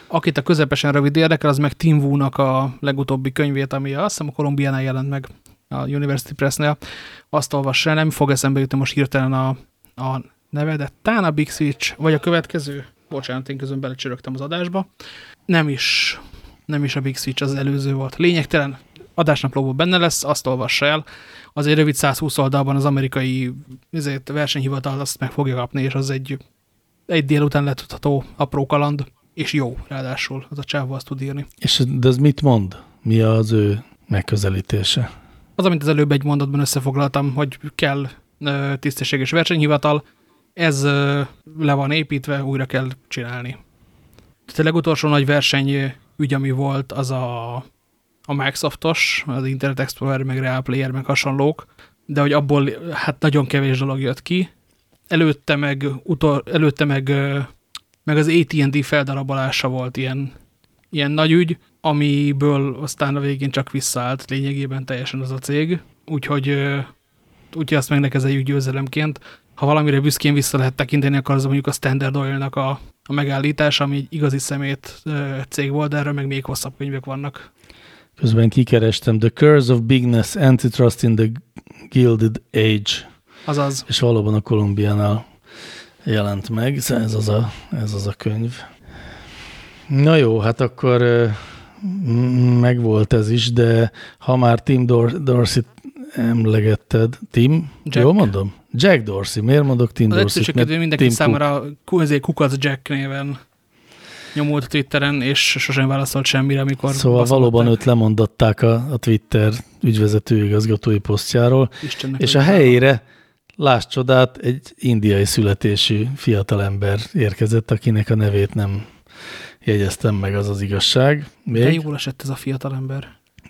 [SPEAKER 1] Akit a közepesen rövid érdekel, az meg Tim Wu-nak a legutóbbi könyvét, ami azt hiszem a Kolumbiánál jelent meg a University Press-nél. Azt olvassa, nem fog eszembe jutni most hirtelen a, a neve, de talán a Big Switch, vagy a következő, bocsánat, én közön belecsörögtem az adásba. Nem is, nem is a Big Switch, az előző volt. Lényegtelen, adásnaplóban benne lesz, azt olvassa el. Az egy rövid 120 oldalban az amerikai ezért, versenyhivatal azt meg fogja kapni, és az egy, egy délután letudható apró kaland. És jó, ráadásul az a csávó azt tud írni.
[SPEAKER 2] És de ez mit mond? Mi az ő megközelítése?
[SPEAKER 1] Az, amit az előbb egy mondatban összefoglaltam, hogy kell tisztességes versenyhivatal, ez le van építve, újra kell csinálni. Tehát a legutolsó nagy verseny ügy, ami volt, az a, a Microsoftos, az Internet Explorer, meg Real Player, meg hasonlók, de hogy abból hát nagyon kevés dolog jött ki. Előtte meg, utol, előtte meg meg az AT&T feldarabolása volt ilyen, ilyen nagy ügy, amiből aztán a végén csak visszaállt lényegében teljesen az a cég, úgyhogy, úgyhogy azt megnekezeljük győzelemként. Ha valamire büszkén vissza lehet tekinteni, akkor az mondjuk a Standard Oil-nak a, a megállítása, ami egy igazi szemét cég volt, de erről meg még hosszabb könyvek vannak.
[SPEAKER 2] Közben kikerestem The Curse of Bigness, Antitrust in the Gilded Age.
[SPEAKER 1] Azaz.
[SPEAKER 2] És valóban a Kolumbiánál jelent meg, ez az a, ez az a könyv. Na jó, hát akkor megvolt ez is, de ha már Tim Dor Dorsey emlegetted, Tim, Jack. jól mondom? Jack Dorsey, miért mondok Tim Dorsey?
[SPEAKER 1] Az mindenki Tim számára ezért Kukac Jack néven nyomult a Twitteren, és sosem válaszolt semmire, amikor...
[SPEAKER 2] Szóval valóban őt lemondották a, a Twitter ügyvezető igazgatói posztjáról, Istennek és a helyére Lásd csodát, egy indiai születésű fiatalember érkezett, akinek a nevét nem jegyeztem meg, az az igazság.
[SPEAKER 1] Még? De jól esett ez a fiatalember.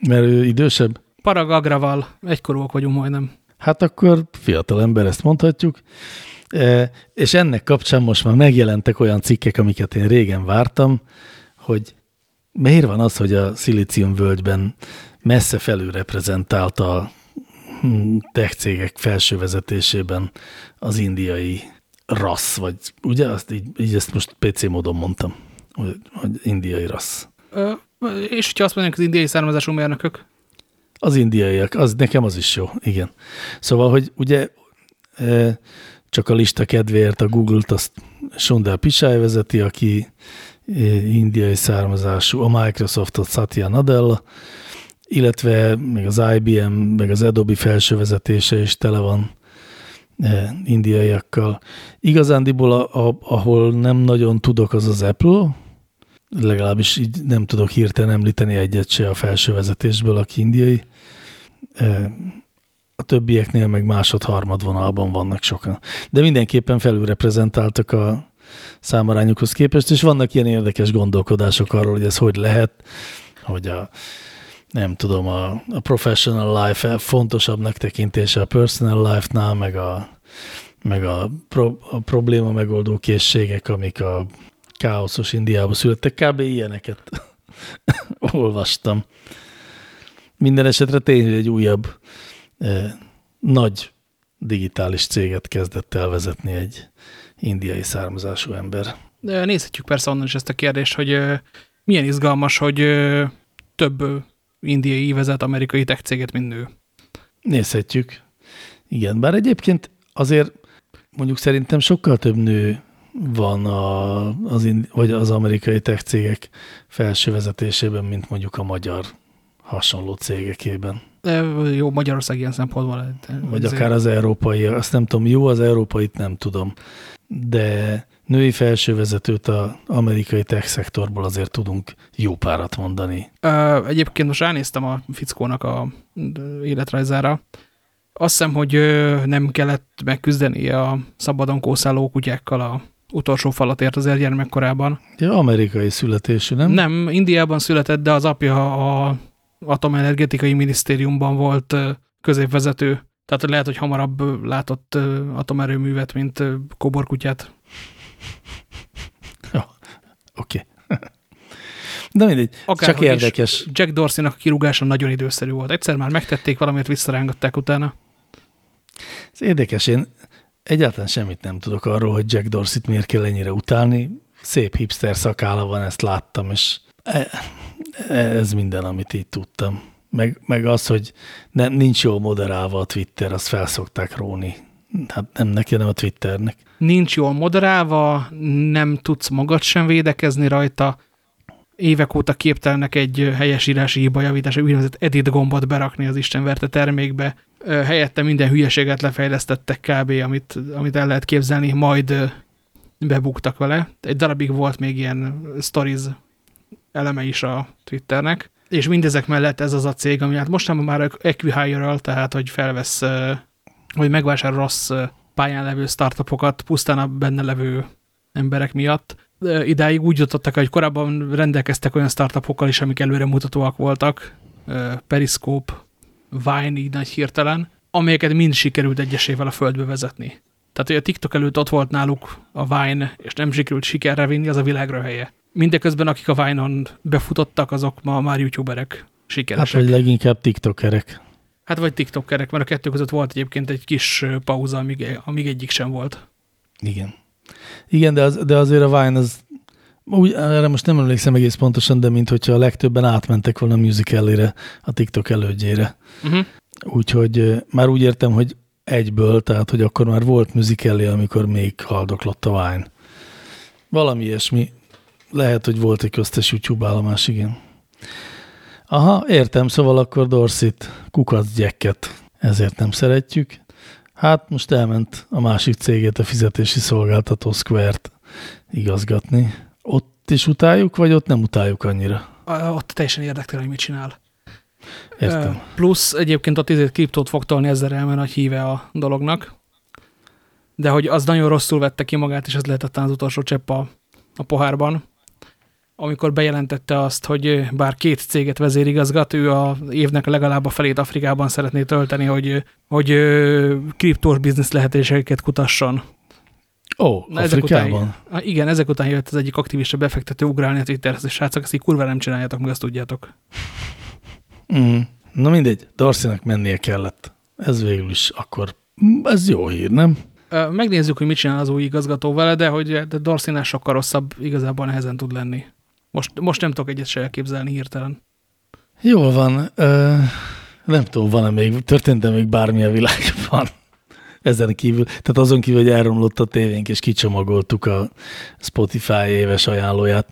[SPEAKER 2] Mert ő idősebb?
[SPEAKER 1] Parag Agraval, egykorúak vagyunk majdnem.
[SPEAKER 2] Hát akkor fiatalember, ezt mondhatjuk. E, és ennek kapcsán most már megjelentek olyan cikkek, amiket én régen vártam, hogy miért van az, hogy a szilícium völgyben messze felül reprezentálta hm, tech cégek felső vezetésében az indiai rassz, vagy ugye azt így, így ezt most PC módon mondtam, hogy, hogy indiai rassz.
[SPEAKER 1] Ö, és hogyha azt mondják, az indiai származású mérnökök?
[SPEAKER 2] Az indiaiak, az, nekem az is jó, igen. Szóval, hogy ugye csak a lista kedvéért a Google-t azt Sundar Pichai vezeti, aki indiai származású, a Microsoftot Satya Nadella, illetve még az IBM, meg az Adobe felső vezetése is tele van indiaiakkal. Igazándiból, a, a, ahol nem nagyon tudok, az az Apple, legalábbis így nem tudok hirtelen említeni egyet se a felső vezetésből, aki indiai. A többieknél meg másod-harmad vonalban vannak sokan. De mindenképpen felülreprezentáltak a számarányokhoz képest, és vannak ilyen érdekes gondolkodások arról, hogy ez hogy lehet, hogy a nem tudom, a, a professional life fontosabbnak tekintése a personal life-nál, meg a, meg a, pro, a probléma megoldó készségek, amik a káoszos Indiában születtek, kb. ilyeneket [LAUGHS] olvastam. Minden esetre tényleg egy újabb eh, nagy digitális céget kezdett el egy indiai származású ember.
[SPEAKER 1] De nézhetjük persze onnan is ezt a kérdést, hogy eh, milyen izgalmas, hogy eh, több indiai vezet amerikai tech céget, mint nő.
[SPEAKER 2] Nézhetjük. Igen, bár egyébként azért mondjuk szerintem sokkal több nő van a, az, vagy az amerikai tech cégek felső vezetésében, mint mondjuk a magyar hasonló cégekében.
[SPEAKER 1] De jó, Magyarország ilyen szempontból.
[SPEAKER 2] Vagy akár az európai, azt nem tudom, jó, az európait nem tudom. De női felsővezetőt az amerikai tech szektorból azért tudunk jó párat mondani.
[SPEAKER 1] Egyébként most ránéztem a fickónak a életrajzára. Azt hiszem, hogy nem kellett megküzdeni a szabadon kószáló kutyákkal a utolsó falat ért az gyermekkorában.
[SPEAKER 2] Ja, amerikai születésű, nem?
[SPEAKER 1] Nem, Indiában született, de az apja a atomenergetikai minisztériumban volt középvezető. Tehát lehet, hogy hamarabb látott atomerőművet, mint koborkutyát.
[SPEAKER 2] Oké. Okay. [LAUGHS] De mindegy, Akár csak érdekes.
[SPEAKER 1] Jack Dorsey-nak a kirúgása nagyon időszerű volt. Egyszer már megtették, valamiért visszarángatták utána.
[SPEAKER 2] Ez érdekes, én egyáltalán semmit nem tudok arról, hogy Jack Dorsey-t miért kell ennyire utálni. Szép hipster szakála van, ezt láttam, és e, e, ez minden, amit így tudtam. Meg, meg az, hogy nem, nincs jól moderálva a Twitter, azt felszokták róni. Hát nem neki, nem a Twitternek
[SPEAKER 1] nincs jól moderálva, nem tudsz magad sem védekezni rajta, évek óta képtelnek egy helyesírási hibajavításra, úgynevezett edit gombot berakni az istenverte termékbe. Helyette minden hülyeséget lefejlesztettek kb., amit, amit el lehet képzelni, majd bebuktak vele. Egy darabig volt még ilyen stories eleme is a Twitternek, és mindezek mellett ez az a cég, ami hát mostanában már acquihire tehát hogy felvesz, vagy megvásárol rossz pályán levő startupokat pusztán a benne levő emberek miatt. Idáig úgy jutottak, hogy korábban rendelkeztek olyan startupokkal is, amik előre mutatóak voltak, Periscope, Vine így nagy hirtelen, amelyeket mind sikerült egyesével a földbe vezetni. Tehát, hogy a TikTok előtt ott volt náluk a Vine, és nem sikerült sikerre vinni, az a világra helye. Mindeközben, akik a Vine-on befutottak, azok ma már youtuberek sikeresek.
[SPEAKER 2] Hát, vagy leginkább tiktokerek.
[SPEAKER 1] Hát vagy tiktokerek, mert a kettő között volt egyébként egy kis pauza, amíg, amíg egyik sem volt.
[SPEAKER 2] Igen. Igen, de, az, de azért a Vine az, úgy, erre most nem emlékszem egész pontosan, de mint hogyha a legtöbben átmentek volna a musical a TikTok elődjére. Uh mhm. -huh. Úgyhogy már úgy értem, hogy egyből, tehát hogy akkor már volt musical amikor még haldoklott a Vine. Valami ilyesmi. Lehet, hogy volt egy köztes YouTube állomás, igen. Aha, értem, szóval akkor Dorsit, kukac gyekket, ezért nem szeretjük. Hát most elment a másik cégét, a fizetési szolgáltató Square-t igazgatni. Ott is utáljuk, vagy ott nem utáljuk annyira?
[SPEAKER 1] Ott teljesen érdekel, hogy mit csinál.
[SPEAKER 2] Értem.
[SPEAKER 1] Plusz egyébként a tízét kriptót fog tolni ezzel elmen nagy híve a dolognak. De hogy az nagyon rosszul vette ki magát, és ez lehetett az utolsó csepp a, a pohárban amikor bejelentette azt, hogy bár két céget vezérigazgat, ő a évnek legalább a felét Afrikában szeretné tölteni, hogy, hogy kriptós biznisz lehetőségeket kutasson.
[SPEAKER 2] Ó, Na, Afrikában?
[SPEAKER 1] Ezek után, igen, ezek után jött az egyik aktivista befektető ugrálni a Twitterhez, és srácok, ezt így kurva nem csináljátok, meg azt tudjátok.
[SPEAKER 2] Mm. Na mindegy, Darcynak mennie kellett. ez végül is akkor, ez jó hír, nem?
[SPEAKER 1] Megnézzük, hogy mit csinál az új igazgató vele, de hogy Dorsey sokkal rosszabb igazából nehezen tud lenni. Most, most nem tudok egyet se elképzelni hirtelen.
[SPEAKER 2] Jól van. Ö, nem tudom, van-e még, történt-e még bármi a világban? [LAUGHS] Ezen kívül, tehát azon kívül, hogy elromlott a tévénk, és kicsomagoltuk a Spotify éves ajánlóját.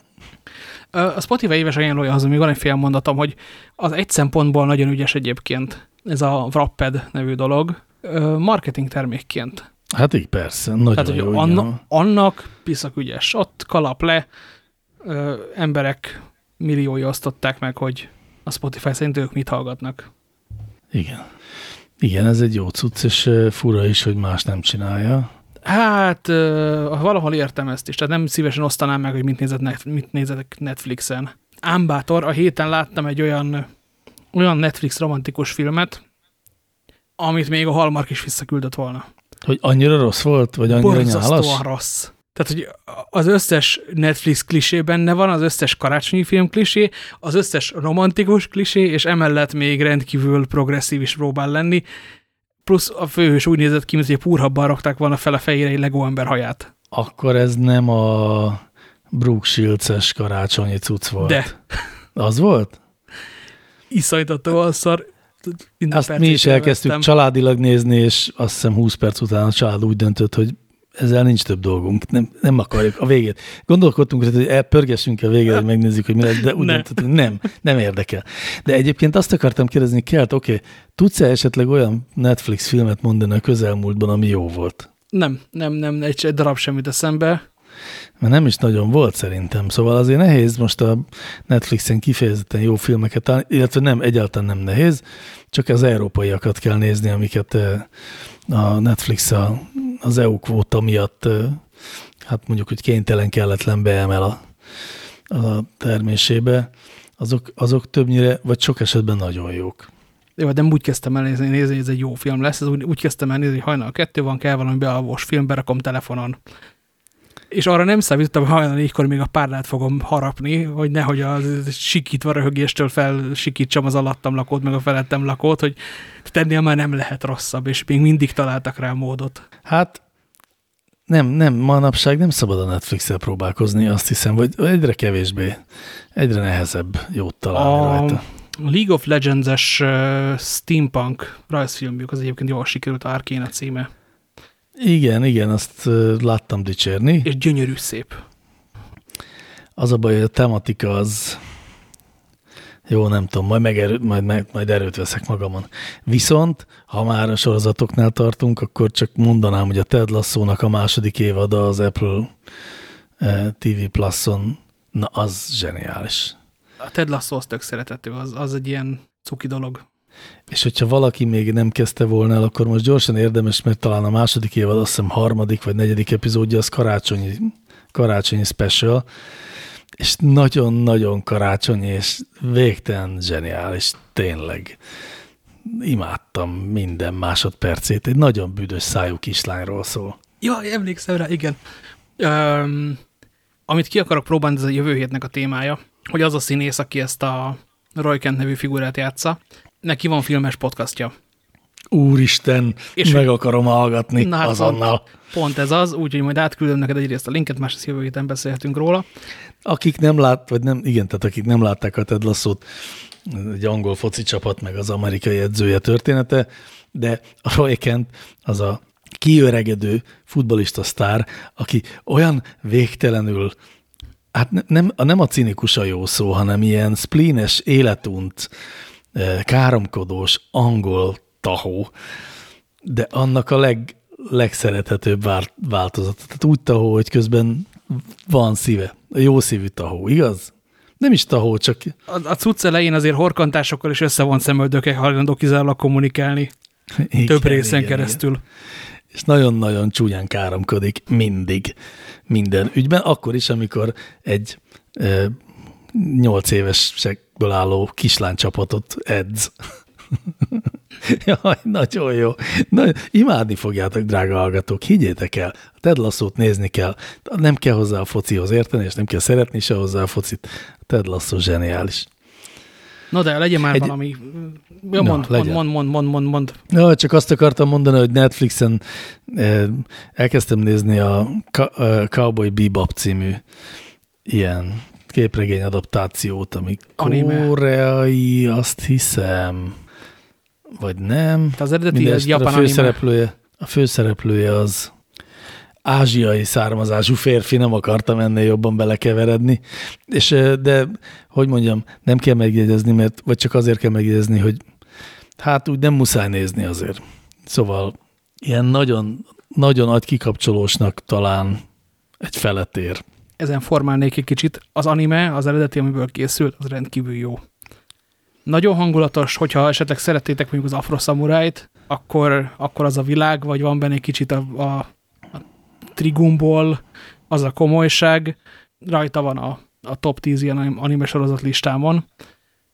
[SPEAKER 1] A Spotify éves ajánlója az, még van egy fél mondatom, hogy az egy szempontból nagyon ügyes egyébként ez a Wrapped nevű dolog, marketing termékként.
[SPEAKER 2] Hát így persze, nagyon Tehát, jó.
[SPEAKER 1] Anna, annak piszak ügyes. Ott kalap le, ö, emberek milliói osztották meg, hogy a Spotify szerint ők mit hallgatnak.
[SPEAKER 2] Igen. Igen, ez egy jó cucc, és fura is, hogy más nem csinálja.
[SPEAKER 1] Hát, uh, valahol értem ezt is, tehát nem szívesen osztanám meg, hogy mit, nézett, mit nézetek Netflixen. Ám bátor, a héten láttam egy olyan, olyan Netflix romantikus filmet, amit még a Hallmark is visszaküldött volna.
[SPEAKER 2] Hogy annyira rossz volt, vagy annyira Borzasztóan
[SPEAKER 1] nyálas? rossz. Tehát, hogy az összes Netflix klisé benne van, az összes karácsonyi film klisé, az összes romantikus klisé, és emellett még rendkívül progresszív is próbál lenni. Plusz a főhős úgy nézett ki, mint hogy púrhabban rakták volna fel a fejére egy Lego ember haját.
[SPEAKER 2] Akkor ez nem a Brooke Shields-es karácsonyi cucc volt.
[SPEAKER 1] De.
[SPEAKER 2] Az volt?
[SPEAKER 1] Iszajtatóan szar.
[SPEAKER 2] Azt mi is elkezdtük családilag nézni, és azt hiszem 20 perc után a család úgy döntött, hogy ezzel nincs több dolgunk, nem, nem akarjuk a végét. Gondolkodtunk, hogy pörgessünk a végét, hogy megnézzük, hogy mi lesz, de úgy nem. döntöttünk, nem, nem érdekel. De egyébként azt akartam kérdezni, Kert, oké, okay, tudsz-e esetleg olyan Netflix filmet mondani a közelmúltban, ami jó volt?
[SPEAKER 1] Nem, nem, nem, egy, egy darab semmit eszembe.
[SPEAKER 2] Mert nem is nagyon volt szerintem, szóval azért nehéz most a Netflixen kifejezetten jó filmeket találni, illetve nem, egyáltalán nem nehéz, csak az európaiakat kell nézni, amiket eh, a Netflix a az EU kvóta miatt hát mondjuk, hogy kénytelen kelletlen beemel a, a termésébe, azok, azok többnyire, vagy sok esetben nagyon jók.
[SPEAKER 1] Jó, de úgy kezdtem el nézni, nézni, hogy ez egy jó film lesz, ez úgy, úgy kezdtem el nézni, hogy hajnal kettő van, kell valami bealvós film, berakom telefonon. És arra nem számítottam, hogy hajnal négykor még a párlát fogom harapni, hogy nehogy a sikítva röhögéstől felsikítsam az alattam lakót, meg a felettem lakót, hogy tennél már nem lehet rosszabb, és még mindig találtak rá módot.
[SPEAKER 2] Hát nem, nem, manapság nem szabad a Netflix-el próbálkozni, azt hiszem, vagy egyre kevésbé, egyre nehezebb jót találni a rajta.
[SPEAKER 1] League of Legends-es uh, steampunk rajzfilmjük, az egyébként jól sikerült, Arkane a címe.
[SPEAKER 2] Igen, igen, azt láttam dicsérni.
[SPEAKER 1] És gyönyörű szép.
[SPEAKER 2] Az a baj, hogy a tematika az jó, nem tudom, majd, megerő, majd, majd, majd erőt veszek magamon. Viszont, ha már a sorozatoknál tartunk, akkor csak mondanám, hogy a Ted Lasso-nak a második évada az Apple TV Plus-on, na az zseniális.
[SPEAKER 1] A Ted Lasso az tök szeretető, az, az egy ilyen cuki dolog.
[SPEAKER 2] És hogyha valaki még nem kezdte volna el, akkor most gyorsan érdemes, mert talán a második évad, azt hiszem harmadik vagy negyedik epizódja, az karácsonyi, karácsonyi special, és nagyon-nagyon karácsonyi, és végtelen zseniális, tényleg. Imádtam minden másodpercét, egy nagyon büdös szájú kislányról szól.
[SPEAKER 1] Ja, emlékszem rá, igen. Um, amit ki akarok próbálni, ez a jövő hétnek a témája, hogy az a színész, aki ezt a Roy Kent nevű figurát játsza, neki van filmes podcastja.
[SPEAKER 2] Úristen, és meg akarom hallgatni na, hát azonnal.
[SPEAKER 1] Pont, pont ez az, úgyhogy majd átküldöm neked egyrészt a linket, másrészt jövő héten beszélhetünk róla.
[SPEAKER 2] Akik nem lát, vagy nem, igen, tehát akik nem látták a Ted Lasso-t, egy angol foci csapat, meg az amerikai edzője története, de a Roy Kent az a kiöregedő futbalista sztár, aki olyan végtelenül, hát nem, nem a cinikus a jó szó, hanem ilyen spleenes, életunt, káromkodós angol tahó, de annak a leg, legszerethetőbb változata. Tehát úgy tahó, hogy közben van szíve. Jó szívű tahó, igaz? Nem is tahó, csak...
[SPEAKER 1] A, a cucc elején azért horkantásokkal és összevont szemöldökek hajlandó kizárólag kommunikálni. Igen, Több részen igen, keresztül. Igen.
[SPEAKER 2] És nagyon-nagyon csúnyán káromkodik mindig, minden ügyben, akkor is, amikor egy nyolc évesekből álló kislánycsapatot edz. [LAUGHS] Jaj, nagyon jó. Na, imádni fogjátok, drága hallgatók, higgyétek el, a Ted Lasso-t nézni kell. Nem kell hozzá a focihoz érteni, és nem kell szeretni se hozzá a focit. A Ted Lasso zseniális.
[SPEAKER 1] Na de legyen már Egy... valami... Ja, mond, Na, mond, mond, mond, mond, mond.
[SPEAKER 2] Ja, csak azt akartam mondani, hogy Netflixen eh, elkezdtem nézni a Cowboy Bebop című ilyen képregény adaptációt, ami Anime. koreai, azt hiszem, vagy nem.
[SPEAKER 1] Te az eredeti az japán
[SPEAKER 2] a főszereplője, a főszereplője az ázsiai származású férfi, nem akartam ennél jobban belekeveredni, és de, hogy mondjam, nem kell megjegyezni, mert, vagy csak azért kell megjegyezni, hogy hát úgy nem muszáj nézni azért. Szóval ilyen nagyon, nagyon nagy kikapcsolósnak talán egy feletér.
[SPEAKER 1] Ezen formálnék egy kicsit. Az anime, az eredeti, amiből készült, az rendkívül jó. Nagyon hangulatos, hogyha esetleg szerettétek mondjuk az Afro Samurai-t, akkor, akkor az a világ, vagy van benne egy kicsit a, a Trigumból, az a komolyság, rajta van a, a top 10 ilyen anime sorozat listámon,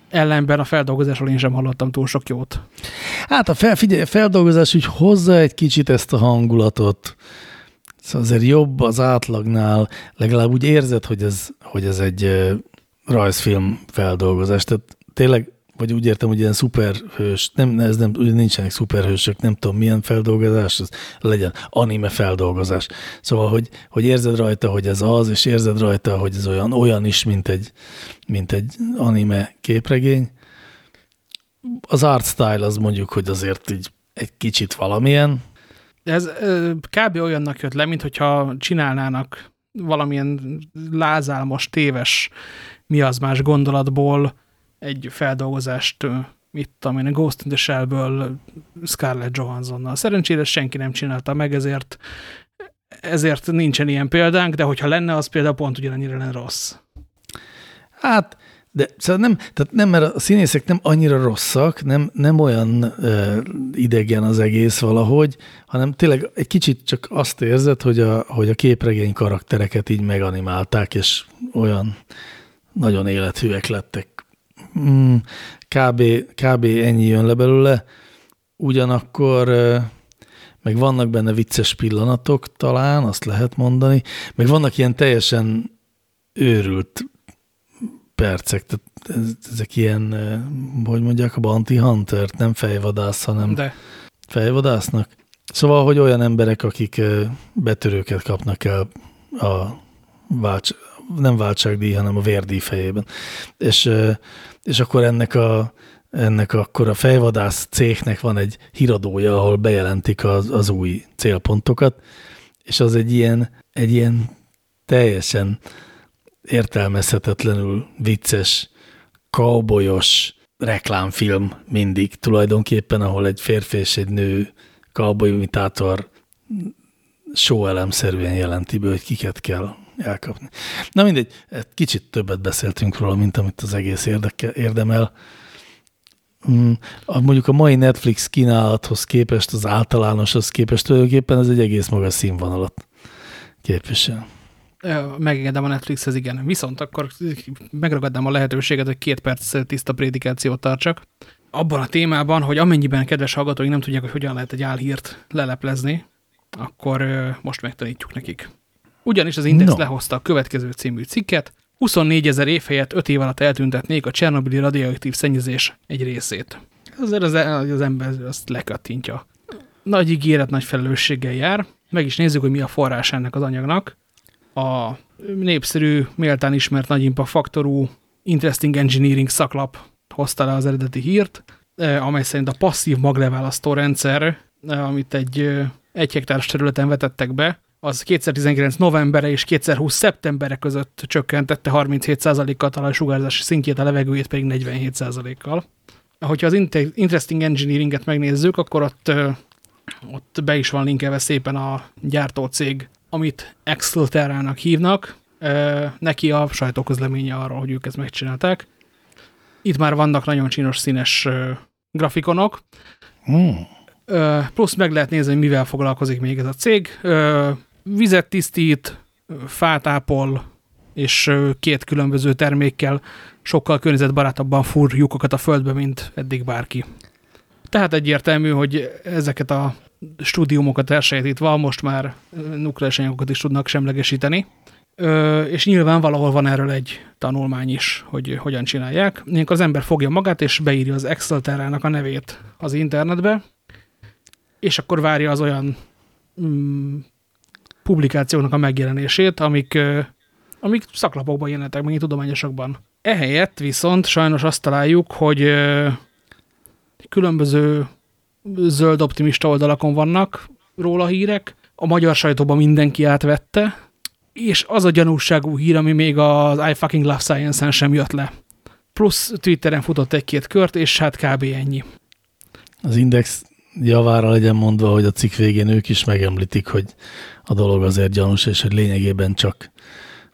[SPEAKER 1] ellenben a feldolgozásról én sem hallottam túl sok jót.
[SPEAKER 2] Hát a, fel, figyelj, a feldolgozás úgy hozza egy kicsit ezt a hangulatot, szóval azért jobb az átlagnál, legalább úgy érzed, hogy ez, hogy ez egy rajzfilm feldolgozás, tehát tényleg vagy úgy értem, hogy ilyen szuperhős, nem, ez nem, ugye nincsenek szuperhősök, nem tudom milyen feldolgozás, ez legyen anime feldolgozás. Szóval, hogy, hogy érzed rajta, hogy ez az, és érzed rajta, hogy ez olyan, olyan is, mint egy, mint egy anime képregény. Az art style az mondjuk, hogy azért így egy kicsit valamilyen.
[SPEAKER 1] Ez kb. olyannak jött le, mint hogyha csinálnának valamilyen lázálmos, téves, mi az más gondolatból, egy feldolgozást, mit tudom én, Ghost in the Shell-ből Scarlett Johanssonnal. Szerencsére senki nem csinálta meg, ezért, ezért nincsen ilyen példánk, de hogyha lenne, az például pont ugyanannyira lenne rossz.
[SPEAKER 2] Hát, de szóval nem, tehát nem, mert a színészek nem annyira rosszak, nem, nem olyan ö, idegen az egész valahogy, hanem tényleg egy kicsit csak azt érzed, hogy a, hogy a képregény karaktereket így meganimálták, és olyan nagyon élethűek lettek mm, kb, kb. ennyi jön le belőle, ugyanakkor meg vannak benne vicces pillanatok talán, azt lehet mondani, meg vannak ilyen teljesen őrült percek, tehát ezek ilyen, hogy mondják, a Bounty Hunter, nem fejvadász, hanem De. fejvadásznak. Szóval, hogy olyan emberek, akik betörőket kapnak el a válts, nem váltságdíj, hanem a vérdíj fejében. És és akkor ennek a, ennek akkor a fejvadász cégnek van egy híradója, ahol bejelentik az, az új célpontokat, és az egy ilyen, egy ilyen teljesen értelmezhetetlenül vicces, cowboyos reklámfilm mindig tulajdonképpen, ahol egy férfi és egy nő cowboy imitátor elemszerűen jelenti be, hogy kiket kell elkapni. Na mindegy, kicsit többet beszéltünk róla, mint amit az egész érdeke, érdemel. Mm, mondjuk a mai Netflix kínálathoz képest, az általánoshoz képest tulajdonképpen ez egy egész magas színvonalat képvisel.
[SPEAKER 1] Megengedem a Netflixhez, igen. Viszont akkor megragadnám a lehetőséget, hogy két perc tiszta prédikációt tartsak. Abban a témában, hogy amennyiben kedves hallgatóink nem tudják, hogy hogyan lehet egy álhírt leleplezni, akkor most megtanítjuk nekik. Ugyanis az Index no. lehozta a következő című cikket, 24 ezer év helyett 5 év alatt eltüntetnék a Csernobili radioaktív szennyezés egy részét. Azért az, az ember azt lekattintja. Nagy ígéret, nagy felelősséggel jár. Meg is nézzük, hogy mi a forrás ennek az anyagnak. A népszerű, méltán ismert nagyimpa faktorú Interesting Engineering szaklap hozta le az eredeti hírt, eh, amely szerint a passzív magleválasztó rendszer, eh, amit egy eh, egy hektáros területen vetettek be, az 2019 novembere és 2020 szeptembere között csökkentette 37%-kal talán a sugárzási szintjét, a levegőjét pedig 47%-kal. Hogyha az Interesting Engineering-et megnézzük, akkor ott, ott be is van linkelve szépen a gyártócég, amit Excelterrának hívnak. Neki a sajtóközleménye arról, hogy ők ezt megcsinálták. Itt már vannak nagyon csinos színes grafikonok. Hmm. Plusz meg lehet nézni, hogy mivel foglalkozik még ez a cég vizet tisztít, fát ápol, és két különböző termékkel sokkal környezetbarátabban fúr lyukokat a földbe, mint eddig bárki. Tehát egyértelmű, hogy ezeket a stúdiumokat elsajátítva most már nukleáris anyagokat is tudnak semlegesíteni. Ö, és nyilván valahol van erről egy tanulmány is, hogy hogyan csinálják. Ilyenkor az ember fogja magát, és beírja az Excel terrának a nevét az internetbe, és akkor várja az olyan mm, publikációknak a megjelenését, amik, amik szaklapokban jelentek, meg tudományosokban. Ehelyett viszont sajnos azt találjuk, hogy különböző zöld optimista oldalakon vannak róla hírek, a magyar sajtóban mindenki átvette, és az a gyanúságú hír, ami még az I fucking love science-en sem jött le. Plusz Twitteren futott egy-két kört, és hát kb. ennyi.
[SPEAKER 2] Az Index javára legyen mondva, hogy a cikk végén ők is megemlítik, hogy a dolog azért gyanús, és hogy lényegében csak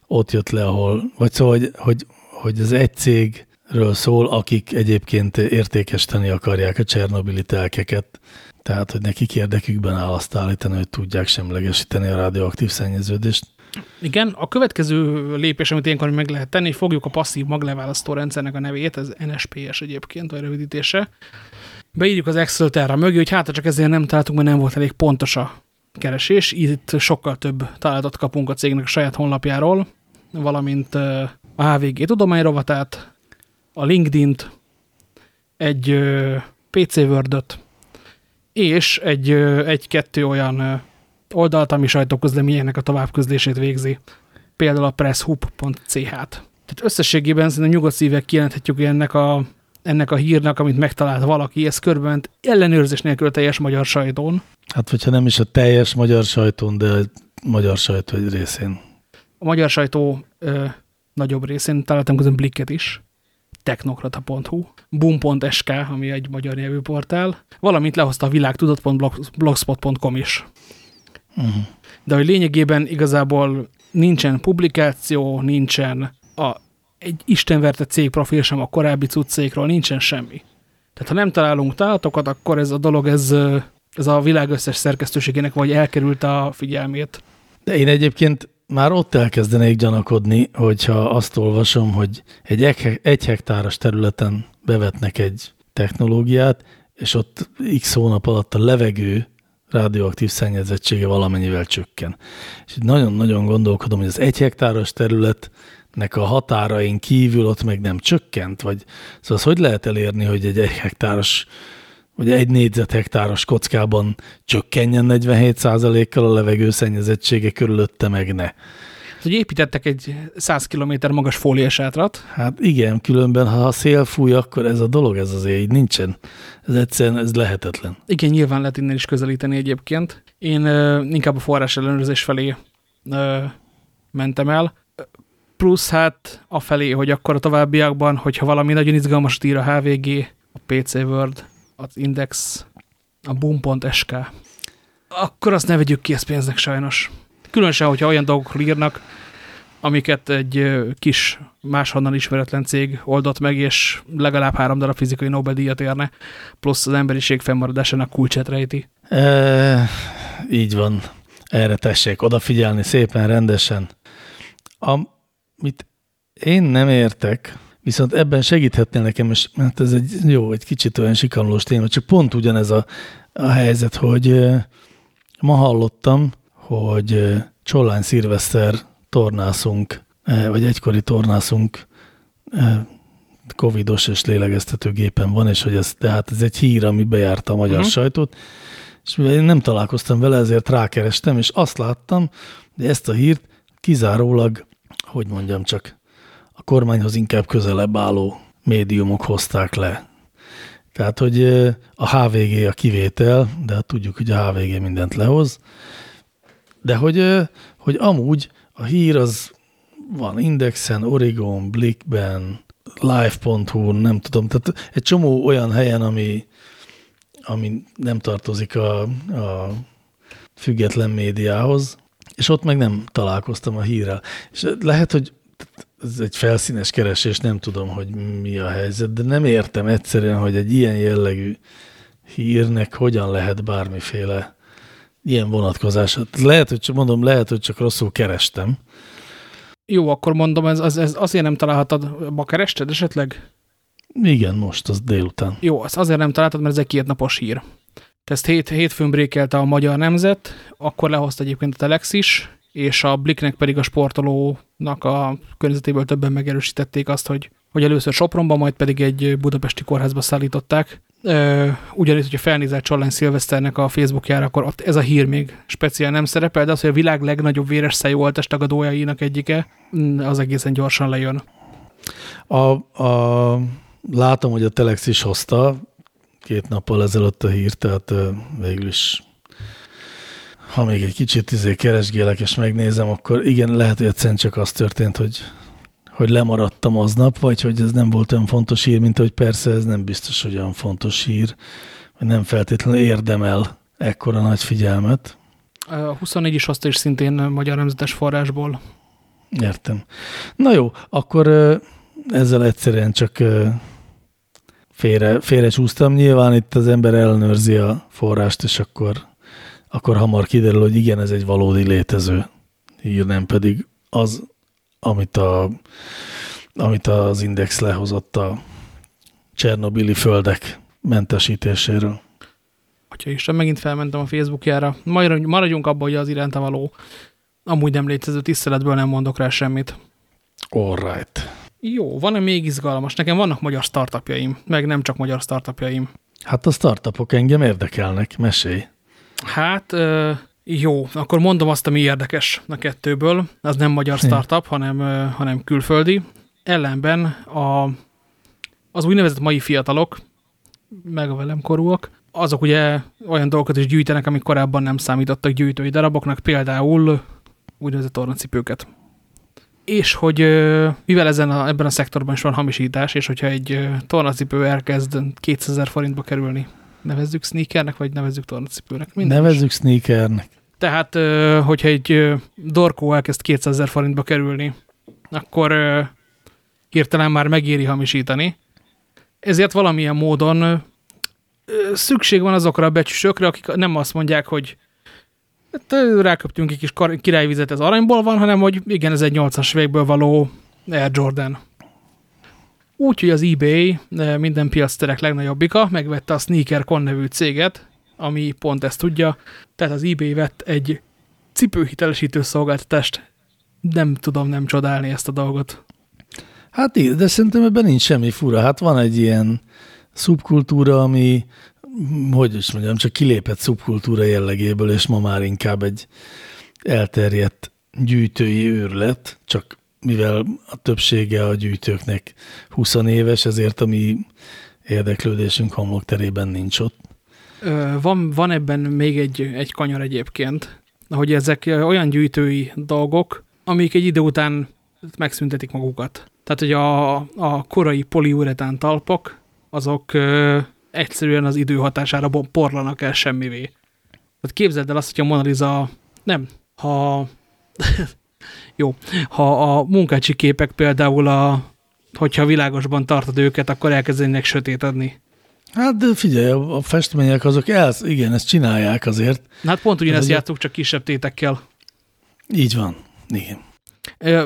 [SPEAKER 2] ott jött le, ahol, vagy szóval, hogy, hogy, hogy az egy cégről szól, akik egyébként értékesíteni akarják a Csernobili telkeket, tehát, hogy nekik érdekükben áll azt állítani, hogy tudják semlegesíteni a radioaktív szennyeződést.
[SPEAKER 1] Igen, a következő lépés, amit ilyenkor meg lehet tenni, fogjuk a passzív magleválasztó rendszernek a nevét, ez NSPS egyébként a rövidítése, beírjuk az Excel terra mögé, hogy hát csak ezért nem találtunk, mert nem volt elég pontos a keresés. Itt sokkal több találatot kapunk a cégnek a saját honlapjáról, valamint a HVG tudományrovatát, a LinkedIn-t, egy PC word és egy, egy-kettő olyan oldalt, ami sajtóközleményeknek a továbbközlését végzi. Például a presshub.ch-t. Tehát összességében szerintem nyugodt szívek kijelenthetjük ennek a ennek a hírnak, amit megtalált valaki, ez körben ellenőrzés nélkül a teljes magyar sajtón.
[SPEAKER 2] Hát, hogyha nem is a teljes magyar sajtón, de a magyar sajtó egy részén.
[SPEAKER 1] A magyar sajtó ö, nagyobb részén találtam közben Blikket is, technokrata.hu, boom.sk, ami egy magyar nyelvű portál, valamint lehozta a világtudat.blogspot.com is. Uh mhm. -huh. De hogy lényegében igazából nincsen publikáció, nincsen a egy istenverte cégprofil sem a korábbi cuccékról, nincsen semmi. Tehát ha nem találunk találatokat, akkor ez a dolog, ez, ez a világ összes szerkesztőségének vagy elkerült a figyelmét.
[SPEAKER 2] De én egyébként már ott elkezdenék gyanakodni, hogyha azt olvasom, hogy egy egy hektáros területen bevetnek egy technológiát, és ott x hónap alatt a levegő radioaktív szennyezettsége valamennyivel csökken. És nagyon-nagyon gondolkodom, hogy az egy hektáros terület nek a határain kívül ott meg nem csökkent? Vagy szóval az hogy lehet elérni, hogy egy egy hektáros vagy egy négyzethektáros kockában csökkenjen 47%-kal a levegő szennyezettsége körülötte meg ne?
[SPEAKER 1] Hogy építettek egy 100 km magas fóliásátrat.
[SPEAKER 2] Hát igen, különben ha a szél fúj, akkor ez a dolog, ez azért így nincsen. Ez egyszerűen ez lehetetlen.
[SPEAKER 1] Igen, nyilván lehet innen is közelíteni egyébként. Én uh, inkább a forrás ellenőrzés felé uh, mentem el plusz hát afelé, hogy akkor a továbbiakban, hogyha valami nagyon izgalmas ír a HVG, a PC Word, az Index, a Boom.sk, akkor azt ne vegyük ki ezt pénznek sajnos. Különösen, hogyha olyan dolgokról írnak, amiket egy kis máshonnan ismeretlen cég oldott meg, és legalább három darab fizikai Nobel-díjat érne, plusz az emberiség fennmaradásának kulcsát rejti.
[SPEAKER 2] E, így van. Erre tessék odafigyelni szépen, rendesen. A, mit én nem értek, viszont ebben segíthetnél nekem, és mert ez egy jó, egy kicsit olyan sikanlós téma, csak pont ugyanez a, a helyzet, hogy ma hallottam, hogy Csollány Szilveszter tornászunk, vagy egykori tornászunk covidos és lélegeztetőgépen van, és hogy ez, tehát ez egy hír, ami bejárta a magyar uh mhm. -huh. sajtót, és mivel én nem találkoztam vele, ezért rákerestem, és azt láttam, hogy ezt a hírt kizárólag hogy mondjam csak, kormányhoz inkább közelebb álló médiumok hozták le. Tehát, hogy a HVG a kivétel, de hát tudjuk, hogy a HVG mindent lehoz, de hogy, hogy amúgy a hír az van Indexen, Oregon, Blickben, live.hu, nem tudom, tehát egy csomó olyan helyen, ami, ami nem tartozik a, a független médiához, és ott meg nem találkoztam a hírrel. És lehet, hogy ez egy felszínes keresés, nem tudom, hogy mi a helyzet, de nem értem egyszerűen, hogy egy ilyen jellegű hírnek hogyan lehet bármiféle ilyen vonatkozása. Lehet, hogy csak mondom, lehet, hogy csak rosszul kerestem.
[SPEAKER 1] Jó, akkor mondom, ez, ez, ez azért nem találhatod, ma kerested esetleg?
[SPEAKER 2] Igen, most, az délután.
[SPEAKER 1] Jó, ezt azért nem találtad, mert ez egy kétnapos hír. Ezt hét, hétfőn brékelte a Magyar Nemzet, akkor lehozta egyébként a Telex is, és a Blicknek pedig a sportolónak a környezetéből többen megerősítették azt, hogy, hogy először Sopronban, majd pedig egy budapesti kórházba szállították. Ugyanis, hogyha felnézel Csallány Szilveszternek a Facebookjára, akkor ott ez a hír még speciál nem szerepel, de az, hogy a világ legnagyobb véres szájú oltástagadójainak egyike, mm, az egészen gyorsan lejön.
[SPEAKER 2] A, a, látom, hogy a Telex is hozta két nappal ezelőtt a hír, tehát végül is ha még egy kicsit izé keresgélek és megnézem, akkor igen, lehet, hogy egyszerűen csak az történt, hogy, hogy lemaradtam aznap, vagy hogy ez nem volt olyan fontos hír, mint hogy persze ez nem biztos, hogy olyan fontos hír, vagy nem feltétlenül érdemel ekkora nagy figyelmet.
[SPEAKER 1] A 24 is azt is szintén magyar nemzetes forrásból.
[SPEAKER 2] Értem. Na jó, akkor ezzel egyszerűen csak félre, félre csúsztam. Nyilván itt az ember ellenőrzi a forrást, és akkor akkor hamar kiderül, hogy igen, ez egy valódi létező hír, nem pedig az, amit, a, amit az Index lehozott a Csernobili földek mentesítéséről.
[SPEAKER 1] Hogyha Isten, megint felmentem a Facebookjára, maradjunk abban, hogy az iránta való amúgy nem létező tiszteletből nem mondok rá semmit.
[SPEAKER 2] All right.
[SPEAKER 1] Jó, van-e még izgalmas? Nekem vannak magyar startupjaim, meg nem csak magyar startupjaim.
[SPEAKER 2] Hát a startupok engem érdekelnek, mesélj.
[SPEAKER 1] Hát jó, akkor mondom azt, ami érdekes a kettőből. Az nem magyar startup, hanem, hanem külföldi. Ellenben a, az úgynevezett mai fiatalok, meg a velem korúak, azok ugye olyan dolgokat is gyűjtenek, amik korábban nem számítottak gyűjtői daraboknak, például úgynevezett tornacipőket. És hogy mivel ezen a, ebben a szektorban is van hamisítás, és hogyha egy tornacipő elkezd 200 forintba kerülni, nevezzük sneakernek, vagy nevezzük tornacipőnek?
[SPEAKER 2] Minden nevezzük is. sneakernek.
[SPEAKER 1] Tehát, hogyha egy dorkó elkezd 200 ezer forintba kerülni, akkor hirtelen már megéri hamisítani. Ezért valamilyen módon szükség van azokra a becsüsökre, akik nem azt mondják, hogy hát, ráköptünk egy kis királyvizet, ez aranyból van, hanem hogy igen, ez egy 80-as végből való Air Jordan. Úgy, hogy az eBay minden piacterek legnagyobbika megvette a SneakerCon nevű céget, ami pont ezt tudja. Tehát az eBay vett egy cipőhitelesítő szolgáltatást. Nem tudom nem csodálni ezt a dolgot.
[SPEAKER 2] Hát de szerintem ebben nincs semmi fura. Hát van egy ilyen szubkultúra, ami, hogy is mondjam, csak kilépett szubkultúra jellegéből, és ma már inkább egy elterjedt gyűjtői őrlet, csak mivel a többsége a gyűjtőknek 20 éves, ezért a mi érdeklődésünk homlokterében nincs ott.
[SPEAKER 1] Van, van ebben még egy, egy kanyar egyébként, hogy ezek olyan gyűjtői dolgok, amik egy idő után megszüntetik magukat. Tehát, hogy a, a korai poliuretán talpak, azok ö, egyszerűen az idő hatására porlanak el semmivé. Tehát képzeld el azt, hogy a Mona Lisa, nem, ha [LAUGHS] Jó, ha a munkácsi képek például, a, hogyha világosban tartod őket, akkor elkezdenének sötét adni.
[SPEAKER 2] Hát de figyelj, a festmények azok el, igen, ezt csinálják azért.
[SPEAKER 1] Hát pont ugyanezt játszunk, csak kisebb tétekkel.
[SPEAKER 2] Így van, igen.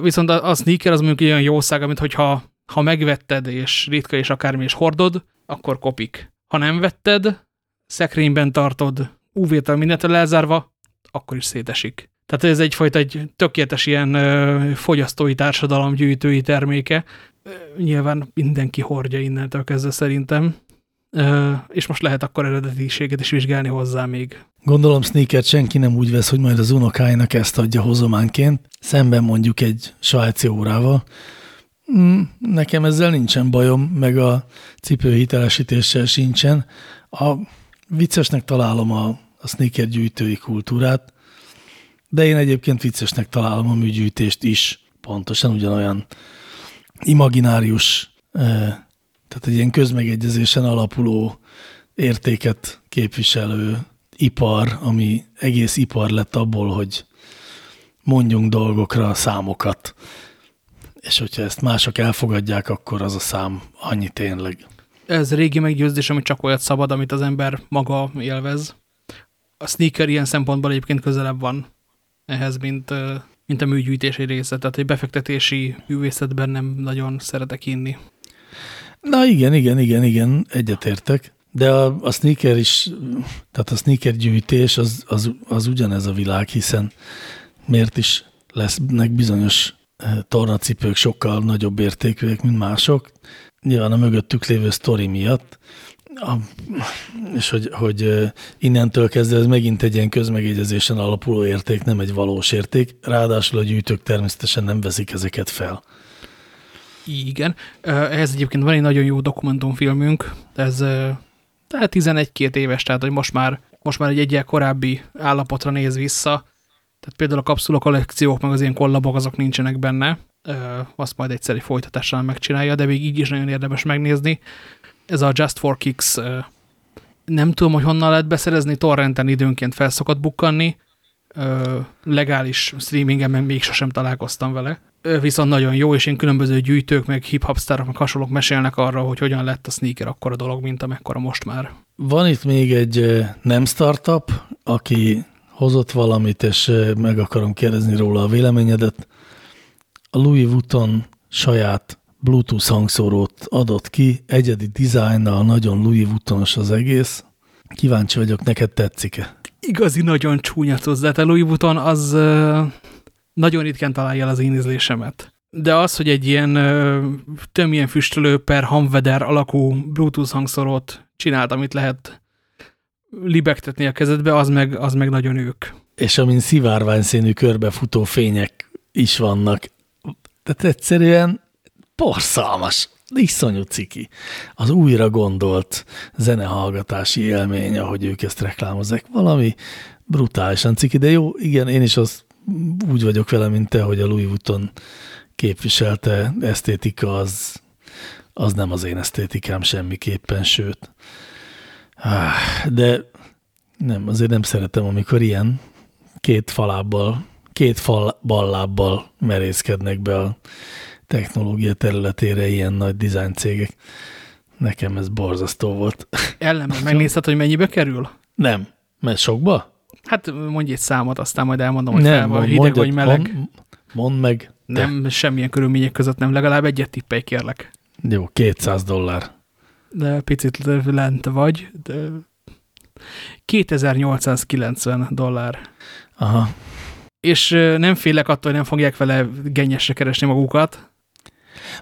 [SPEAKER 1] Viszont a, a sneaker az mondjuk olyan jószág, amit hogyha ha megvetted, és ritka, és akármi, és hordod, akkor kopik. Ha nem vetted, szekrényben tartod, UV-től mindentől elzárva, akkor is szétesik. Tehát ez egyfajta egy tökéletes ilyen ö, fogyasztói társadalom gyűjtői terméke. Nyilván mindenki hordja innentől kezdve szerintem. Ö, és most lehet akkor eredetiséget is vizsgálni hozzá még.
[SPEAKER 2] Gondolom sneakert senki nem úgy vesz, hogy majd az unokáinak ezt adja hozománként, szemben mondjuk egy svájci órával. Mm, nekem ezzel nincsen bajom, meg a cipőhitelesítéssel sincsen. A viccesnek találom a, a sneaker gyűjtői kultúrát, de én egyébként viccesnek találom a műgyűjtést is, pontosan ugyanolyan imaginárius, tehát egy ilyen közmegegyezésen alapuló értéket képviselő ipar, ami egész ipar lett abból, hogy mondjunk dolgokra számokat. És hogyha ezt mások elfogadják, akkor az a szám annyi tényleg.
[SPEAKER 1] Ez régi meggyőzés, ami csak olyat szabad, amit az ember maga élvez. A sneaker ilyen szempontból egyébként közelebb van ehhez, mint, mint a műgyűjtési része. Tehát egy befektetési művészetben nem nagyon szeretek inni.
[SPEAKER 2] Na igen, igen, igen, igen, egyetértek. De a, a sneaker is, tehát a sneaker gyűjtés az, az, az ugyanez a világ, hiszen miért is lesznek bizonyos tornacipők sokkal nagyobb értékűek, mint mások. Nyilván a mögöttük lévő sztori miatt, a, és hogy, hogy innentől kezdve ez megint egy ilyen közmegegyezésen alapuló érték, nem egy valós érték. Ráadásul a gyűjtők természetesen nem veszik ezeket fel.
[SPEAKER 1] Igen. Ehhez egyébként van egy nagyon jó dokumentumfilmünk, ez tehát 11-2 éves, tehát hogy most már, most már egy egyel korábbi állapotra néz vissza. Tehát például a kapszula kollekciók, meg az ilyen kollabok, azok nincsenek benne. Azt majd egyszerű folytatással megcsinálja, de még így is nagyon érdemes megnézni ez a Just for Kicks, nem tudom, hogy honnan lehet beszerezni, torrenten időnként felszokott bukkanni, legális streamingen meg még sosem találkoztam vele. Viszont nagyon jó, és én különböző gyűjtők, meg hip-hop sztárok, meg hasonlók mesélnek arra, hogy hogyan lett a sneaker akkora dolog, mint amekkora most már.
[SPEAKER 2] Van itt még egy nem startup, aki hozott valamit, és meg akarom kérdezni róla a véleményedet. A Louis Vuitton saját Bluetooth hangszórót adott ki, egyedi dizájnnal, nagyon Louis Vuittonos az egész. Kíváncsi vagyok, neked tetszik-e?
[SPEAKER 1] Igazi nagyon csúnya hozzá, a Louis Vuitton az uh, nagyon ritkán találja el az én ízlésemet. De az, hogy egy ilyen uh, tömjén füstölő per hamveder alakú Bluetooth hangszórót csinált, amit lehet libegtetni a kezedbe, az meg, az meg nagyon ők.
[SPEAKER 2] És amin szivárvány színű körbefutó fények is vannak. Tehát egyszerűen Porszalmas, iszonyú ciki. Az újra gondolt zenehallgatási élmény, ahogy ők ezt reklámozzák, valami brutálisan ciki, de jó, igen, én is az úgy vagyok vele, mint te, hogy a Louis Vuitton képviselte esztétika, az, az nem az én esztétikám semmiképpen, sőt. De nem, azért nem szeretem, amikor ilyen két falábbal, két fal ballábbal merészkednek be a technológia területére ilyen nagy design cégek. Nekem ez borzasztó volt.
[SPEAKER 1] Ellenben [LAUGHS] megnézted, hogy mennyibe kerül?
[SPEAKER 2] Nem. Mert sokba?
[SPEAKER 1] Hát mondj egy számot, aztán majd elmondom, hogy nem, fel, hideg vagy meleg.
[SPEAKER 2] Mond, mondd meg.
[SPEAKER 1] Nem, de. semmilyen körülmények között nem, legalább egyet tippelj, kérlek.
[SPEAKER 2] Jó, 200 dollár.
[SPEAKER 1] De picit lent vagy, de 2890 dollár.
[SPEAKER 2] Aha.
[SPEAKER 1] És nem félek attól, hogy nem fogják vele gennyesre keresni magukat,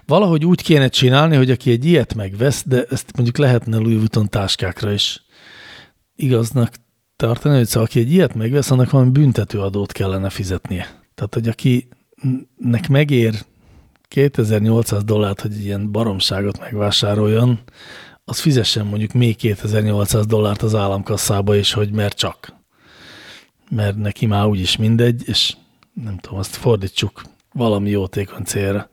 [SPEAKER 2] Valahogy úgy kéne csinálni, hogy aki egy ilyet megvesz, de ezt mondjuk lehetne Louis Vuitton táskákra is igaznak tartani, hogy szóval aki egy ilyet megvesz, annak valami büntetőadót kellene fizetnie. Tehát, hogy akinek megér 2800 dollárt, hogy ilyen baromságot megvásároljon, az fizessen mondjuk még 2800 dollárt az államkasszába is, hogy mert csak. Mert neki már úgyis mindegy, és nem tudom, azt fordítsuk valami jótékony célra.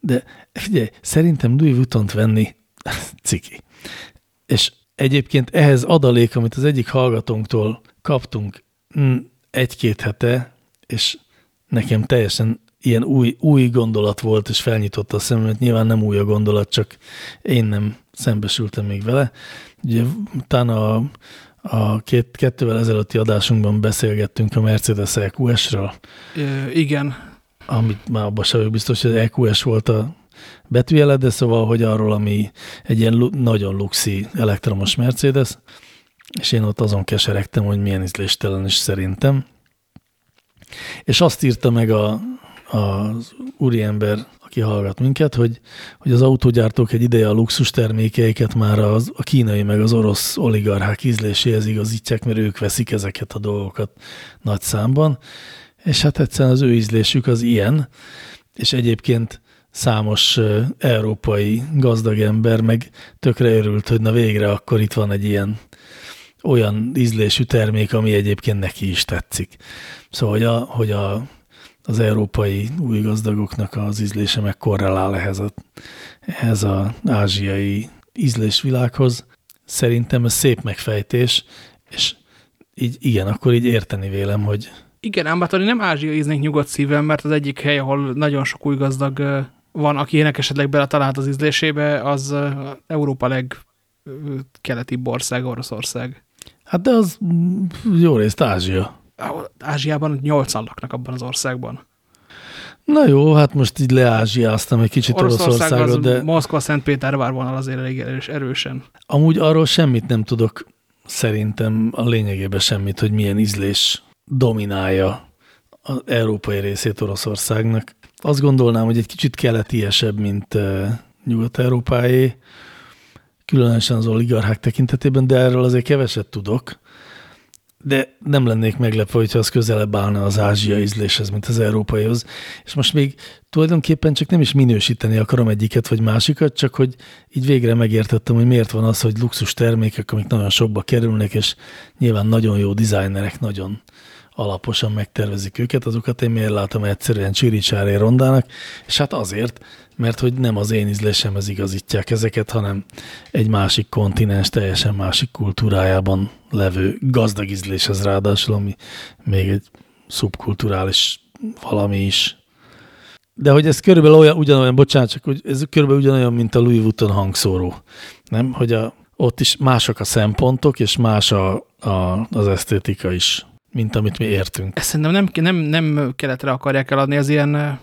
[SPEAKER 2] De figyelj, szerintem Louis Vuitton-t venni [LAUGHS] ciki. És egyébként ehhez adalék, amit az egyik hallgatónktól kaptunk mm, egy-két hete, és nekem teljesen ilyen új, új gondolat volt, és felnyitotta a szememet. Nyilván nem új a gondolat, csak én nem szembesültem még vele. Ugye utána a, a két, kettővel ezelőtti adásunkban beszélgettünk a Mercedes EQS-ről.
[SPEAKER 1] igen
[SPEAKER 2] amit már abban sem biztos, hogy EQS volt a betűjele, de szóval, hogy arról, ami egy ilyen nagyon luxi elektromos Mercedes, és én ott azon keseregtem, hogy milyen ízléstelen is szerintem. És azt írta meg a, az úriember, aki hallgat minket, hogy, hogy az autógyártók egy ideje a luxus termékeiket már az, a kínai meg az orosz oligarchák ízléséhez igazítják, mert ők veszik ezeket a dolgokat nagy számban, és hát egyszerűen az ő ízlésük az ilyen, és egyébként számos európai gazdag ember meg tökre örült, hogy na végre akkor itt van egy ilyen olyan ízlésű termék, ami egyébként neki is tetszik. Szóval, hogy, a, hogy a, az európai új gazdagoknak az ízlése meg korrelál ehhez a, ehhez a ázsiai ízlésvilághoz. Szerintem ez szép megfejtés, és így igen, akkor így érteni vélem, hogy,
[SPEAKER 1] igen, ám bátor, nem Ázsia íznék nyugodt szívem, mert az egyik hely, ahol nagyon sok új gazdag van, aki ének esetleg beletalált az ízlésébe, az Európa legkeletibb ország, Oroszország.
[SPEAKER 2] Hát de az mm, jó részt Ázsia.
[SPEAKER 1] Ázsiában nyolcan laknak abban az országban.
[SPEAKER 2] Na jó, hát most így leázsiáztam egy kicsit Oroszországot, de...
[SPEAKER 1] Moszkva, Szentpétervár vonal azért elég erős, erősen.
[SPEAKER 2] Amúgy arról semmit nem tudok, szerintem a lényegében semmit, hogy milyen ízlés dominálja az európai részét Oroszországnak. Azt gondolnám, hogy egy kicsit keletiesebb, mint Nyugat-Európáé, különösen az oligarchák tekintetében, de erről azért keveset tudok de nem lennék meglepve, hogyha az közelebb állna az ázsia ízléshez, mint az európaihoz. És most még tulajdonképpen csak nem is minősíteni akarom egyiket vagy másikat, csak hogy így végre megértettem, hogy miért van az, hogy luxus termékek, amik nagyon sokba kerülnek, és nyilván nagyon jó dizájnerek nagyon alaposan megtervezik őket, azokat én miért látom egyszerűen csiricsáré rondának, és hát azért, mert hogy nem az én ízlésemhez igazítják ezeket, hanem egy másik kontinens, teljesen másik kultúrájában levő gazdag ízléshez ráadásul, ami még egy szubkulturális valami is. De hogy ez körülbelül olyan, ugyanolyan, bocsánat, csak hogy ez körülbelül ugyanolyan, mint a Louis Vuitton hangszóró. Nem? Hogy a, ott is mások a szempontok, és más a, a, az esztétika is, mint amit mi értünk.
[SPEAKER 1] Ezt szerintem nem, nem, nem keletre akarják eladni, az ilyen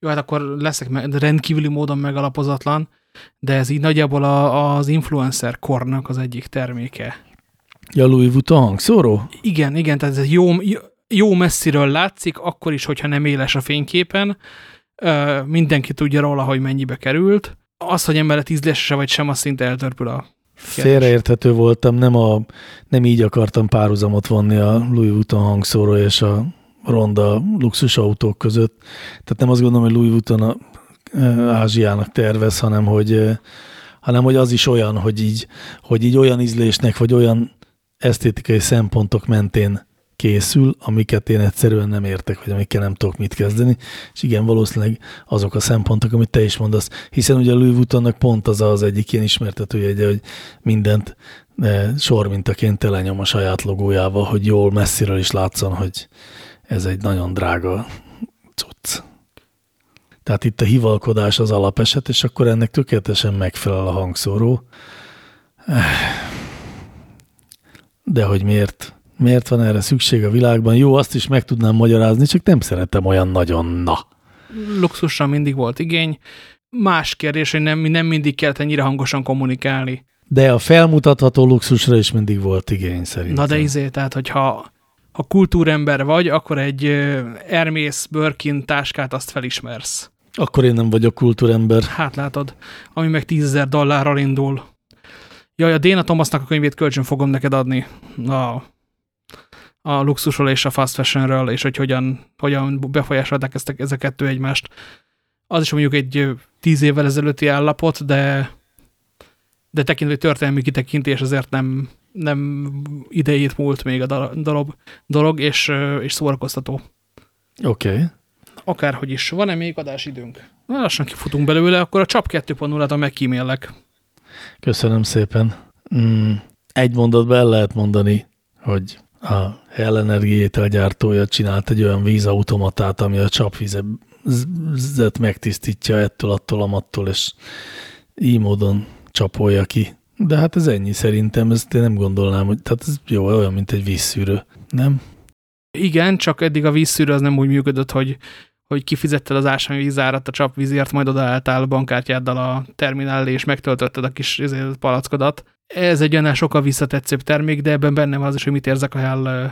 [SPEAKER 1] jó, hát akkor leszek rendkívüli módon megalapozatlan, de ez így nagyjából a, az influencer kornak az egyik terméke.
[SPEAKER 2] Ja, Louis Vuitton hangszóró?
[SPEAKER 1] Igen, igen, tehát ez jó, jó messziről látszik, akkor is, hogyha nem éles a fényképen. Mindenki tudja róla, hogy mennyibe került. Az, hogy emellett ízlésese vagy sem, az szinte eltörpül a
[SPEAKER 2] Félreérthető voltam, nem, a, nem így akartam párhuzamot vonni a Louis Vuitton hangszóró és a ronda luxusautók között. Tehát nem azt gondolom, hogy Louis Vuitton a, e, Ázsiának tervez, hanem hogy, e, hanem hogy az is olyan, hogy így, hogy így olyan ízlésnek, vagy olyan esztétikai szempontok mentén készül, amiket én egyszerűen nem értek, vagy amikkel nem tudok mit kezdeni, és igen, valószínűleg azok a szempontok, amit te is mondasz, hiszen ugye a Louis Vuittonnak pont az az egyik ilyen ismertetője, hogy mindent e, sormintaként telenyom a saját logójával, hogy jól messziről is látszon, hogy ez egy nagyon drága cucc. Tehát itt a hivalkodás az alapeset, és akkor ennek tökéletesen megfelel a hangszóró. De hogy miért, miért van erre szükség a világban? Jó, azt is meg tudnám magyarázni, csak nem szeretem olyan nagyon na.
[SPEAKER 1] Luxusra mindig volt igény. Más kérdés, hogy nem, nem mindig kellett ennyire hangosan kommunikálni.
[SPEAKER 2] De a felmutatható luxusra is mindig volt igény szerintem.
[SPEAKER 1] Na de izé, tehát hogyha ha kultúrember vagy, akkor egy Hermész Birkin táskát azt felismersz.
[SPEAKER 2] Akkor én nem vagyok kultúrember.
[SPEAKER 1] Hát látod, ami meg tízezer dollárral indul. Jaj, a Déna Thomasnak a könyvét kölcsön fogom neked adni. A, a luxusról és a fast fashionről, és hogy hogyan, hogyan befolyásolták ezt, ez a kettő egymást. Az is mondjuk egy tíz évvel ezelőtti állapot, de de tekintve történelmi kitekintés azért nem, nem idejét múlt még a dolog, dolog és, és szórakoztató.
[SPEAKER 2] Oké. Okay.
[SPEAKER 1] Akárhogy is. Van-e még adásidőnk? Na, lassan kifutunk belőle, akkor a csap 2.0-at megkímélek.
[SPEAKER 2] Köszönöm szépen. Mm, egy mondatban el lehet mondani, hogy a Hell Energy gyártója csinált egy olyan vízautomatát, ami a csapvizet megtisztítja ettől, attól, amattól, és így módon csapolja ki. De hát ez ennyi szerintem, ezt én nem gondolnám, hogy tehát ez jó, olyan, mint egy vízszűrő, nem?
[SPEAKER 1] Igen, csak eddig a vízszűrő az nem úgy működött, hogy, hogy kifizetted az ásványvízárat a csapvízért, majd odaálltál a bankkártyáddal a terminálé, és megtöltötted a kis izé, palackodat. Ez egy olyan sokkal visszatetszőbb termék, de ebben benne van az is, hogy mit érzek a Hell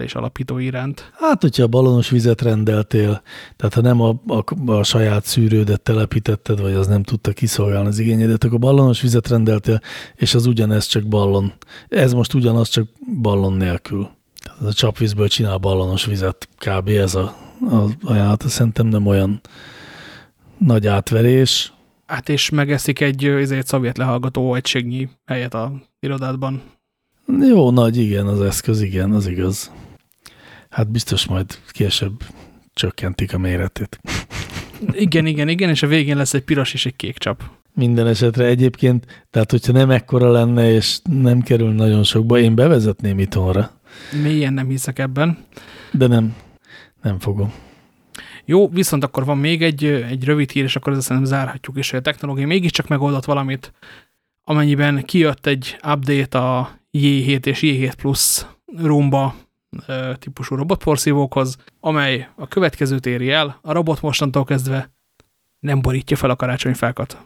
[SPEAKER 1] és alapító iránt.
[SPEAKER 2] Hát, hogyha balonos vizet rendeltél, tehát ha nem a, a, a saját szűrődet telepítetted, vagy az nem tudta kiszolgálni az igényedet, akkor balonos vizet rendeltél, és az ugyanez csak ballon. Ez most ugyanaz, csak ballon nélkül. Tehát a csapvízből csinál ballonos vizet, kb. ez a, a ajánlat. Szerintem nem olyan nagy átverés.
[SPEAKER 1] Hát és megeszik egy ezért szovjet lehallgató egységnyi helyet a irodádban.
[SPEAKER 2] Jó nagy, igen, az eszköz, igen, az igaz. Hát biztos majd később csökkentik a méretét.
[SPEAKER 1] Igen, igen, igen, és a végén lesz egy piros és egy kék csap.
[SPEAKER 2] Minden esetre egyébként, tehát hogyha nem ekkora lenne, és nem kerül nagyon sokba, én bevezetném itthonra.
[SPEAKER 1] Mélyen nem hiszek ebben.
[SPEAKER 2] De nem, nem fogom.
[SPEAKER 1] Jó, viszont akkor van még egy, egy rövid hír, és akkor ezzel szerintem zárhatjuk is, hogy a technológia mégiscsak megoldott valamit, amennyiben kijött egy update a J7 és J7 Plus rumba típusú robotporszívókhoz, amely a következőt éri el, a robot mostantól kezdve nem borítja fel a karácsonyfákat.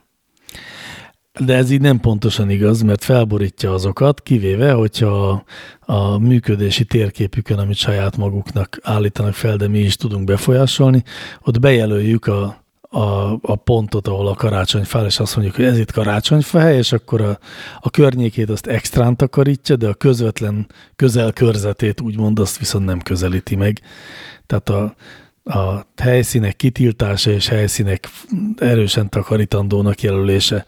[SPEAKER 2] De ez így nem pontosan igaz, mert felborítja azokat, kivéve, hogyha a, működési térképükön, amit saját maguknak állítanak fel, de mi is tudunk befolyásolni, ott bejelöljük a, a, a pontot, ahol a karácsonyfa, és azt mondjuk, hogy ez itt karácsonyfa hely, és akkor a, a környékét azt extrán takarítja, de a közvetlen közelkörzetét úgymond azt viszont nem közelíti meg. Tehát a, a helyszínek kitiltása és helyszínek erősen takarítandónak jelölése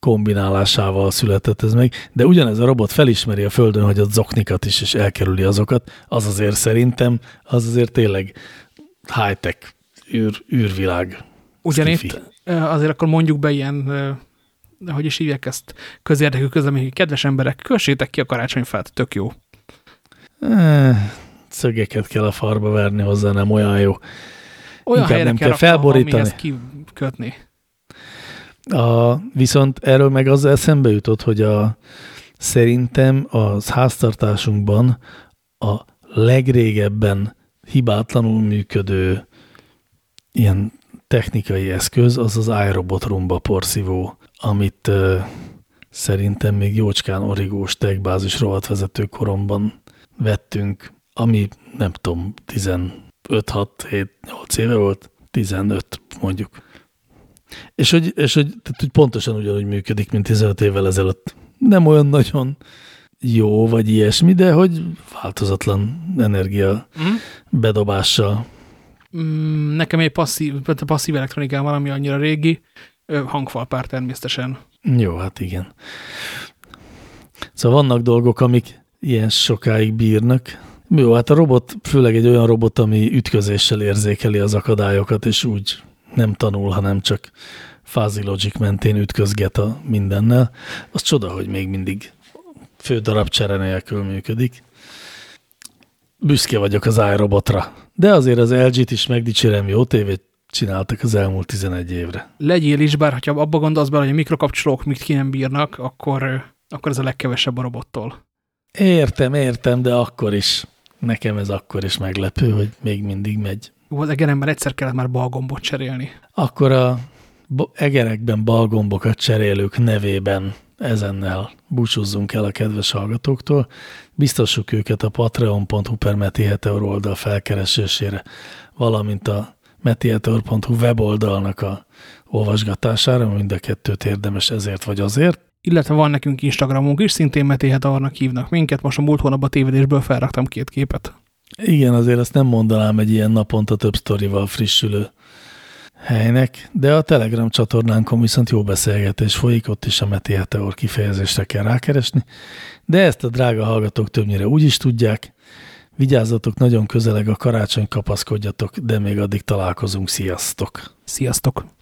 [SPEAKER 2] kombinálásával született ez meg, de ugyanez a robot felismeri a földön, hogy a zoknikat is, és elkerüli azokat, az azért szerintem, az azért tényleg high-tech űr, űrvilág.
[SPEAKER 1] Ugyanitt azért akkor mondjuk be ilyen, hogy is hívják ezt, közérdekű közlemény, kedves emberek, kössétek ki a karácsonyfát, tök jó.
[SPEAKER 2] Szögeket kell a farba verni hozzá, nem olyan jó.
[SPEAKER 1] Olyan Inkább nem kell, kell felborítani. kikötni.
[SPEAKER 2] A, viszont erről meg az eszembe jutott, hogy a, szerintem az háztartásunkban a legrégebben hibátlanul működő ilyen technikai eszköz az az iRobot rumba porszívó, amit uh, szerintem még jócskán origós techbázis rovatvezető koromban vettünk, ami nem tudom, 15, 6, 7, 8 éve volt, 15 mondjuk. És hogy, és hogy, tehát, hogy pontosan ugyanúgy működik, mint 15 évvel ezelőtt. Nem olyan nagyon jó, vagy ilyesmi, de hogy változatlan energia mm. bedobással.
[SPEAKER 1] Mm, nekem egy passzív, passzív elektronikám van, ami annyira régi, hangfalpár természetesen.
[SPEAKER 2] Jó, hát igen. Szóval vannak dolgok, amik ilyen sokáig bírnak. Jó, hát a robot főleg egy olyan robot, ami ütközéssel érzékeli az akadályokat, és úgy nem tanul, hanem csak fuzzy logic mentén ütközget a mindennel. Az csoda, hogy még mindig fő darab csere nélkül működik. Büszke vagyok az iRobotra, de azért az LG-t is megdicsérem, jó tévét csináltak az elmúlt 11 évre.
[SPEAKER 1] Legyél is, bár ha abba gondolsz bele, hogy a mikrokapcsolók mit ki nem bírnak, akkor, akkor ez a legkevesebb a robottól.
[SPEAKER 2] Értem, értem, de akkor is, nekem ez akkor is meglepő, hogy még mindig megy.
[SPEAKER 1] Jó, az egeremben egyszer kellett már balgombot cserélni.
[SPEAKER 2] Akkor a egerekben balgombokat cserélők nevében ezennel búcsúzzunk el a kedves hallgatóktól. Biztosuk őket a patreon.hu per Meti Heteor oldal felkeresésére, valamint a metiheteor.hu weboldalnak a olvasgatására, mind a kettőt érdemes ezért vagy azért.
[SPEAKER 1] Illetve van nekünk Instagramunk is, szintén Meti Heteornak hívnak minket, most a múlt hónapban tévedésből felraktam két képet.
[SPEAKER 2] Igen, azért azt nem mondanám egy ilyen naponta több sztorival frissülő helynek, de a Telegram csatornánkon viszont jó beszélgetés folyik, ott is a Meti Heteor kifejezésre kell rákeresni, de ezt a drága hallgatók többnyire úgy is tudják. Vigyázzatok, nagyon közeleg a karácsony, kapaszkodjatok, de még addig találkozunk. Sziasztok!
[SPEAKER 1] Sziasztok!